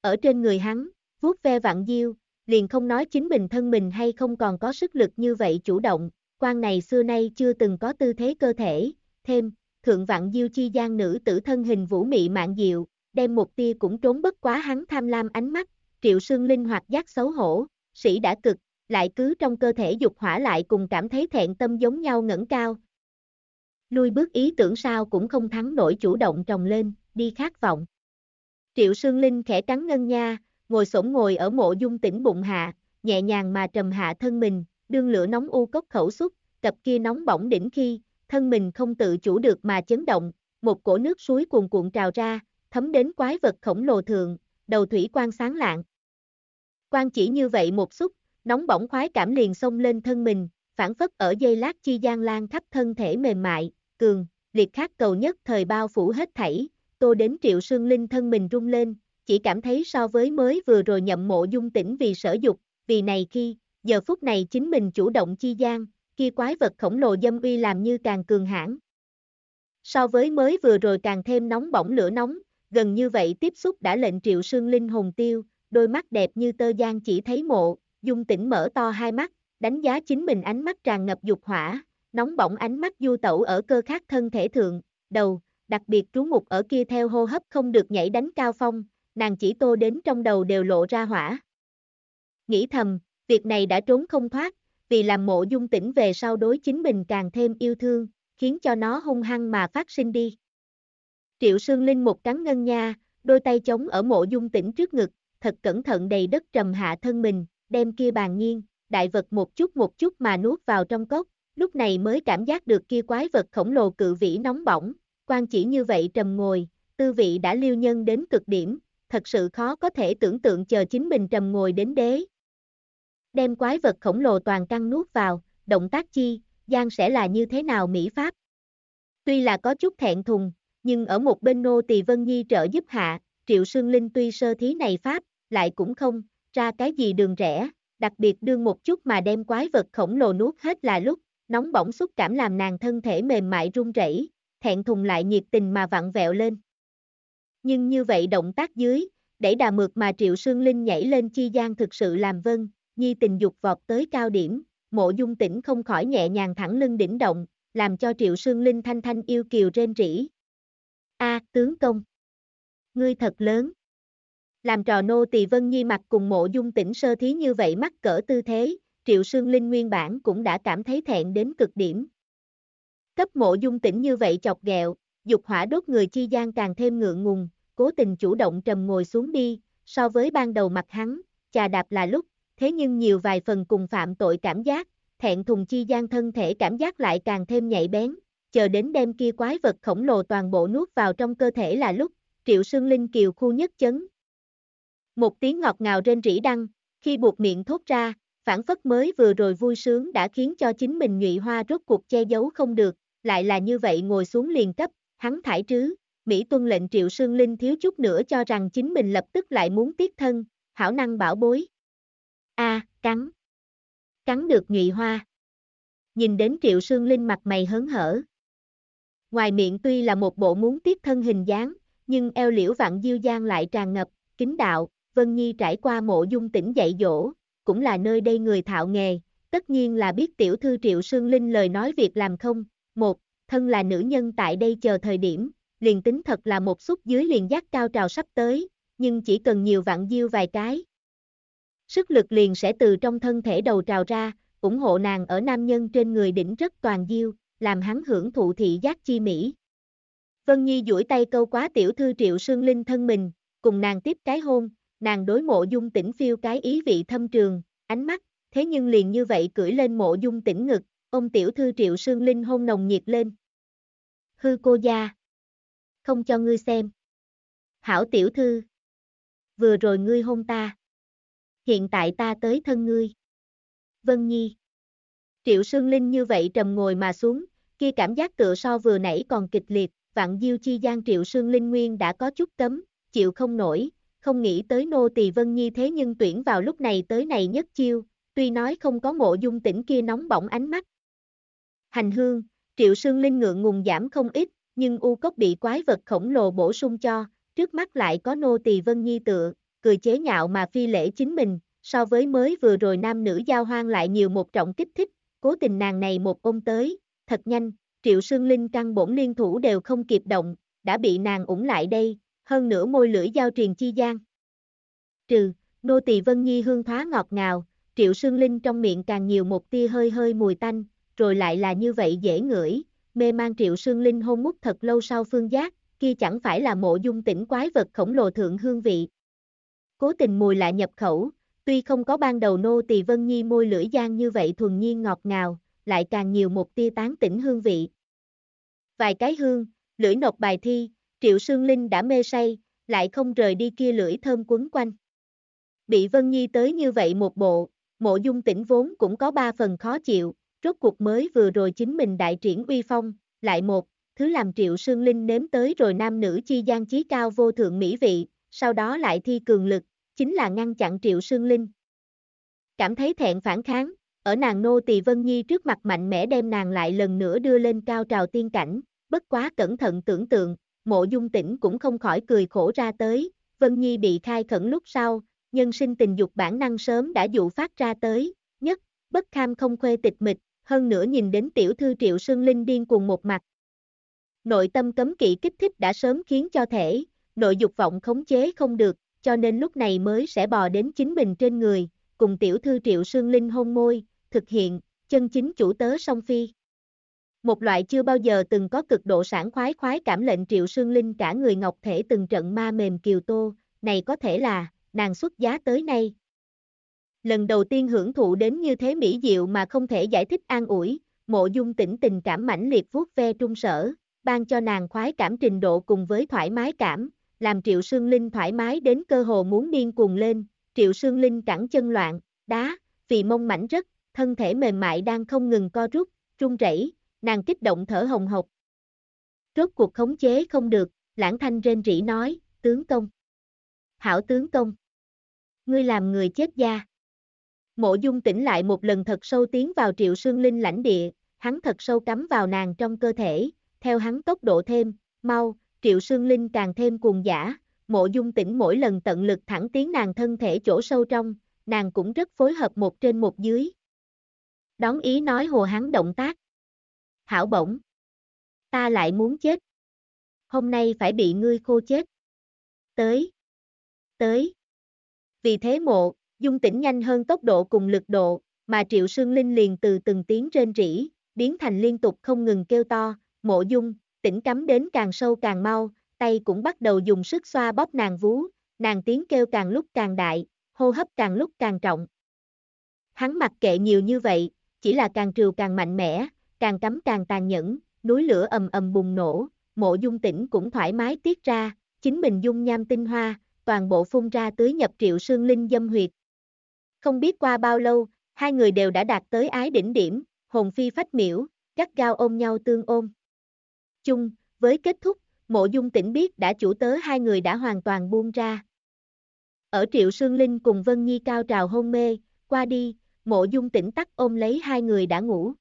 Ở trên người hắn, vuốt ve vạn diêu, liền không nói chính mình thân mình hay không còn có sức lực như vậy chủ động, quan này xưa nay chưa từng có tư thế cơ thể, thêm, thượng vạn diêu chi gian nữ tử thân hình vũ mị mạng diệu, đem một tia cũng trốn bất quá hắn tham lam ánh mắt, triệu sương linh hoạt giác xấu hổ, sĩ đã cực, lại cứ trong cơ thể dục hỏa lại cùng cảm thấy thẹn tâm giống nhau ngẩng cao. Lui bước ý tưởng sao cũng không thắng nổi chủ động trồng lên, đi khát vọng. Triệu Sương Linh khẽ cắn ngân nha, ngồi sổng ngồi ở mộ dung tỉnh bụng hạ, nhẹ nhàng mà trầm hạ thân mình, đương lửa nóng u cốc khẩu xúc, cặp kia nóng bỏng đỉnh khi, thân mình không tự chủ được mà chấn động, một cổ nước suối cuồn cuộn trào ra, thấm đến quái vật khổng lồ thường, đầu thủy quan sáng lạng. Quan chỉ như vậy một xúc, nóng bỏng khoái cảm liền xông lên thân mình, phản phất ở dây lát chi gian lan khắp thân thể mềm mại, cường, liệt khát cầu nhất thời bao phủ hết thảy, tô đến triệu sương linh thân mình rung lên, chỉ cảm thấy so với mới vừa rồi nhậm mộ dung tỉnh vì sở dục, vì này khi, giờ phút này chính mình chủ động chi gian, kia quái vật khổng lồ dâm uy làm như càng cường hãn. So với mới vừa rồi càng thêm nóng bỏng lửa nóng, gần như vậy tiếp xúc đã lệnh triệu sương linh hồn tiêu, đôi mắt đẹp như tơ giang chỉ thấy mộ, dung tỉnh mở to hai mắt, đánh giá chính mình ánh mắt tràn ngập dục hỏa, nóng bỏng ánh mắt du tẩu ở cơ khác thân thể thượng, đầu, đặc biệt trú mục ở kia theo hô hấp không được nhảy đánh cao phong, nàng chỉ tô đến trong đầu đều lộ ra hỏa. Nghĩ thầm, việc này đã trốn không thoát, vì làm mộ dung tỉnh về sau đối chính mình càng thêm yêu thương, khiến cho nó hung hăng mà phát sinh đi. Triệu Sương Linh một cắn ngân nha, đôi tay chống ở mộ dung tỉnh trước ngực, thật cẩn thận đầy đất trầm hạ thân mình, đem kia bàn nhiên đại vật một chút một chút mà nuốt vào trong cốc, lúc này mới cảm giác được kia quái vật khổng lồ cự vĩ nóng bỏng, quan chỉ như vậy trầm ngồi, tư vị đã liêu nhân đến cực điểm, thật sự khó có thể tưởng tượng chờ chính mình trầm ngồi đến đế. Đem quái vật khổng lồ toàn căng nuốt vào, động tác chi, gian sẽ là như thế nào Mỹ Pháp. Tuy là có chút thẹn thùng, nhưng ở một bên nô tỳ Vân Nhi trợ giúp hạ, Triệu Sương Linh tuy sơ thí này Pháp, lại cũng không, ra cái gì đường rẽ, đặc biệt đương một chút mà đem quái vật khổng lồ nuốt hết là lúc, nóng bỏng xúc cảm làm nàng thân thể mềm mại run rẩy, thẹn thùng lại nhiệt tình mà vặn vẹo lên. Nhưng như vậy động tác dưới, để đà mượt mà Triệu Sương Linh nhảy lên chi gian thực sự làm vân, nhi tình dục vọt tới cao điểm, mộ dung tỉnh không khỏi nhẹ nhàng thẳng lưng đỉnh động, làm cho Triệu Sương Linh thanh thanh yêu kiều rên rỉ. A, tướng công. Ngươi thật lớn. Làm trò nô tỳ Vân Nhi mặt cùng mộ dung tỉnh sơ thí như vậy mắc cỡ tư thế, Triệu Sương Linh nguyên bản cũng đã cảm thấy thẹn đến cực điểm. Cấp mộ dung tỉnh như vậy chọc ghẹo, dục hỏa đốt người chi gian càng thêm ngượng ngùng, cố tình chủ động trầm ngồi xuống đi, so với ban đầu mặt hắn, chà đạp là lúc, thế nhưng nhiều vài phần cùng phạm tội cảm giác, thẹn thùng chi gian thân thể cảm giác lại càng thêm nhạy bén, chờ đến đêm kia quái vật khổng lồ toàn bộ nuốt vào trong cơ thể là lúc, triệu sương linh kiều khu nhất chấn. Một tiếng ngọt ngào trên rỉ đăng, khi buộc miệng thốt ra, phản phất mới vừa rồi vui sướng đã khiến cho chính mình nhụy hoa rốt cuộc che giấu không được, lại là như vậy ngồi xuống liền cấp, hắn thải trứ, Mỹ tuân lệnh triệu sương linh thiếu chút nữa cho rằng chính mình lập tức lại muốn tiết thân, hảo năng bảo bối. A, cắn. Cắn được nhụy hoa. nhìn đến Triệu Sương Linh mặt mày hớn hở. Ngoài miệng tuy là một bộ muốn tiết thân hình dáng, nhưng eo liễu vạn diêu giang lại tràn ngập, kính đạo, Vân Nhi trải qua mộ dung tỉnh dạy dỗ, cũng là nơi đây người thạo nghề, tất nhiên là biết tiểu thư Triệu Sương Linh lời nói việc làm không, một, thân là nữ nhân tại đây chờ thời điểm, liền tính thật là một xúc dưới liền giác cao trào sắp tới, nhưng chỉ cần nhiều vạn diêu vài cái. Sức lực liền sẽ từ trong thân thể đầu trào ra, ủng hộ nàng ở nam nhân trên người đỉnh rất toàn diêu, làm hắn hưởng thụ thị giác chi mỹ. Vân Nhi duỗi tay câu quá tiểu thư triệu sương linh thân mình, cùng nàng tiếp cái hôn, nàng đối mộ dung tỉnh phiêu cái ý vị thâm trường, ánh mắt, thế nhưng liền như vậy cưỡi lên mộ dung tỉnh ngực, ông tiểu thư triệu sương linh hôn nồng nhiệt lên. Hư cô gia. Không cho ngươi xem. Hảo tiểu thư. Vừa rồi ngươi hôn ta. Hiện tại ta tới thân ngươi. Vân Nhi. Triệu Sương Linh như vậy trầm ngồi mà xuống, kia cảm giác tựa so vừa nãy còn kịch liệt, vạn diêu chi gian Triệu Sương Linh Nguyên đã có chút cấm, chịu không nổi, không nghĩ tới nô tỳ Vân Nhi thế nhưng tuyển vào lúc này tới này nhất chiêu, tuy nói không có mộ dung tỉnh kia nóng bỏng ánh mắt. Hành hương, Triệu Sương Linh ngượng ngùng giảm không ít, nhưng u cốc bị quái vật khổng lồ bổ sung cho, trước mắt lại có nô tỳ Vân Nhi tựa, cười chế nhạo mà phi lễ chính mình, so với mới vừa rồi nam nữ giao hoang lại nhiều một trọng kích thích, cố tình nàng này một ôm tới, thật nhanh, triệu sương linh căng bổn liên thủ đều không kịp động, đã bị nàng ủng lại đây, hơn nữa môi lưỡi giao truyền chi gian. Trừ, nô tỳ Vân Nhi hương thoá ngọt ngào, triệu sương linh trong miệng càng nhiều một tia hơi hơi mùi tanh, rồi lại là như vậy dễ ngửi, mê mang triệu sương linh hôn mút thật lâu sau phương giác, kia chẳng phải là mộ dung tỉnh quái vật khổng lồ thượng hương vị. Cố tình mùi lại nhập khẩu, tuy không có ban đầu nô tỳ Vân Nhi môi lưỡi gian như vậy thuần nhiên ngọt ngào, lại càng nhiều một tia tán tỉnh hương vị. Vài cái hương, lưỡi nộp bài thi, Triệu Sương Linh đã mê say, lại không rời đi kia lưỡi thơm quấn quanh. Bị Vân Nhi tới như vậy một bộ, mộ dung tỉnh vốn cũng có ba phần khó chịu, rốt cuộc mới vừa rồi chính mình đại triển uy phong, lại một, thứ làm Triệu Sương Linh nếm tới rồi nam nữ chi gian chí cao vô thượng mỹ vị, sau đó lại thi cường lực, chính là ngăn chặn Triệu Sương Linh. Cảm thấy thẹn phản kháng, ở nàng nô tỳ Vân Nhi trước mặt mạnh mẽ đem nàng lại lần nữa đưa lên cao trào tiên cảnh, bất quá cẩn thận tưởng tượng, mộ dung tỉnh cũng không khỏi cười khổ ra tới, Vân Nhi bị khai khẩn lúc sau, nhân sinh tình dục bản năng sớm đã dụ phát ra tới, nhất, bất kham không khuê tịch mịch, hơn nữa nhìn đến tiểu thư triệu sương linh điên cùng một mặt. Nội tâm cấm kỵ kích thích đã sớm khiến cho thể, nội dục vọng khống chế không được, cho nên lúc này mới sẽ bò đến chính mình trên người, cùng tiểu thư triệu sương linh hôn môi, thực hiện, chân chính chủ tớ song phi. Một loại chưa bao giờ từng có cực độ sản khoái khoái cảm lệnh triệu sương linh cả người ngọc thể từng trận ma mềm kiều tô, này có thể là, nàng xuất giá tới nay. Lần đầu tiên hưởng thụ đến như thế mỹ diệu mà không thể giải thích an ủi, mộ dung tỉnh tình cảm mãnh liệt vuốt ve trung sở, ban cho nàng khoái cảm trình độ cùng với thoải mái cảm, làm Triệu Sương Linh thoải mái đến cơ hồ muốn điên cuồng lên, Triệu Sương Linh cẳng chân loạn, đá, vì mông mảnh rất, thân thể mềm mại đang không ngừng co rút, trung rẩy, nàng kích động thở hồng hộc. Rốt cuộc khống chế không được, lãng thanh rên rỉ nói, tướng công. Hảo tướng công. Ngươi làm người chết da. Mộ dung tỉnh lại một lần thật sâu tiến vào triệu sương linh lãnh địa, hắn thật sâu cắm vào nàng trong cơ thể, theo hắn tốc độ thêm, mau, triệu sương linh càng thêm cuồng giả, mộ dung tỉnh mỗi lần tận lực thẳng tiến nàng thân thể chỗ sâu trong, nàng cũng rất phối hợp một trên một dưới. Đón ý nói hồ hắn động tác. Hảo bổng. Ta lại muốn chết. Hôm nay phải bị ngươi khô chết. Tới. Tới. Vì thế mộ, dung tỉnh nhanh hơn tốc độ cùng lực độ, mà triệu sương linh liền từ từng tiếng trên rỉ, biến thành liên tục không ngừng kêu to, mộ dung, tỉnh cắm đến càng sâu càng mau, tay cũng bắt đầu dùng sức xoa bóp nàng vú, nàng tiếng kêu càng lúc càng đại, hô hấp càng lúc càng trọng. Hắn mặc kệ nhiều như vậy, chỉ là càng trừ càng mạnh mẽ, càng cắm càng tàn nhẫn, núi lửa ầm ầm bùng nổ, mộ dung tỉnh cũng thoải mái tiết ra, chính mình dung nham tinh hoa, toàn bộ phun ra tưới nhập triệu sương linh dâm huyệt. Không biết qua bao lâu, hai người đều đã đạt tới ái đỉnh điểm, hồn phi phách miễu, gắt gao ôm nhau tương ôm. Chung, với kết thúc, mộ dung tỉnh biết đã chủ tớ hai người đã hoàn toàn buông ra. Ở triệu sương linh cùng Vân Nhi cao trào hôn mê, qua đi, mộ dung tỉnh tắt ôm lấy hai người đã ngủ.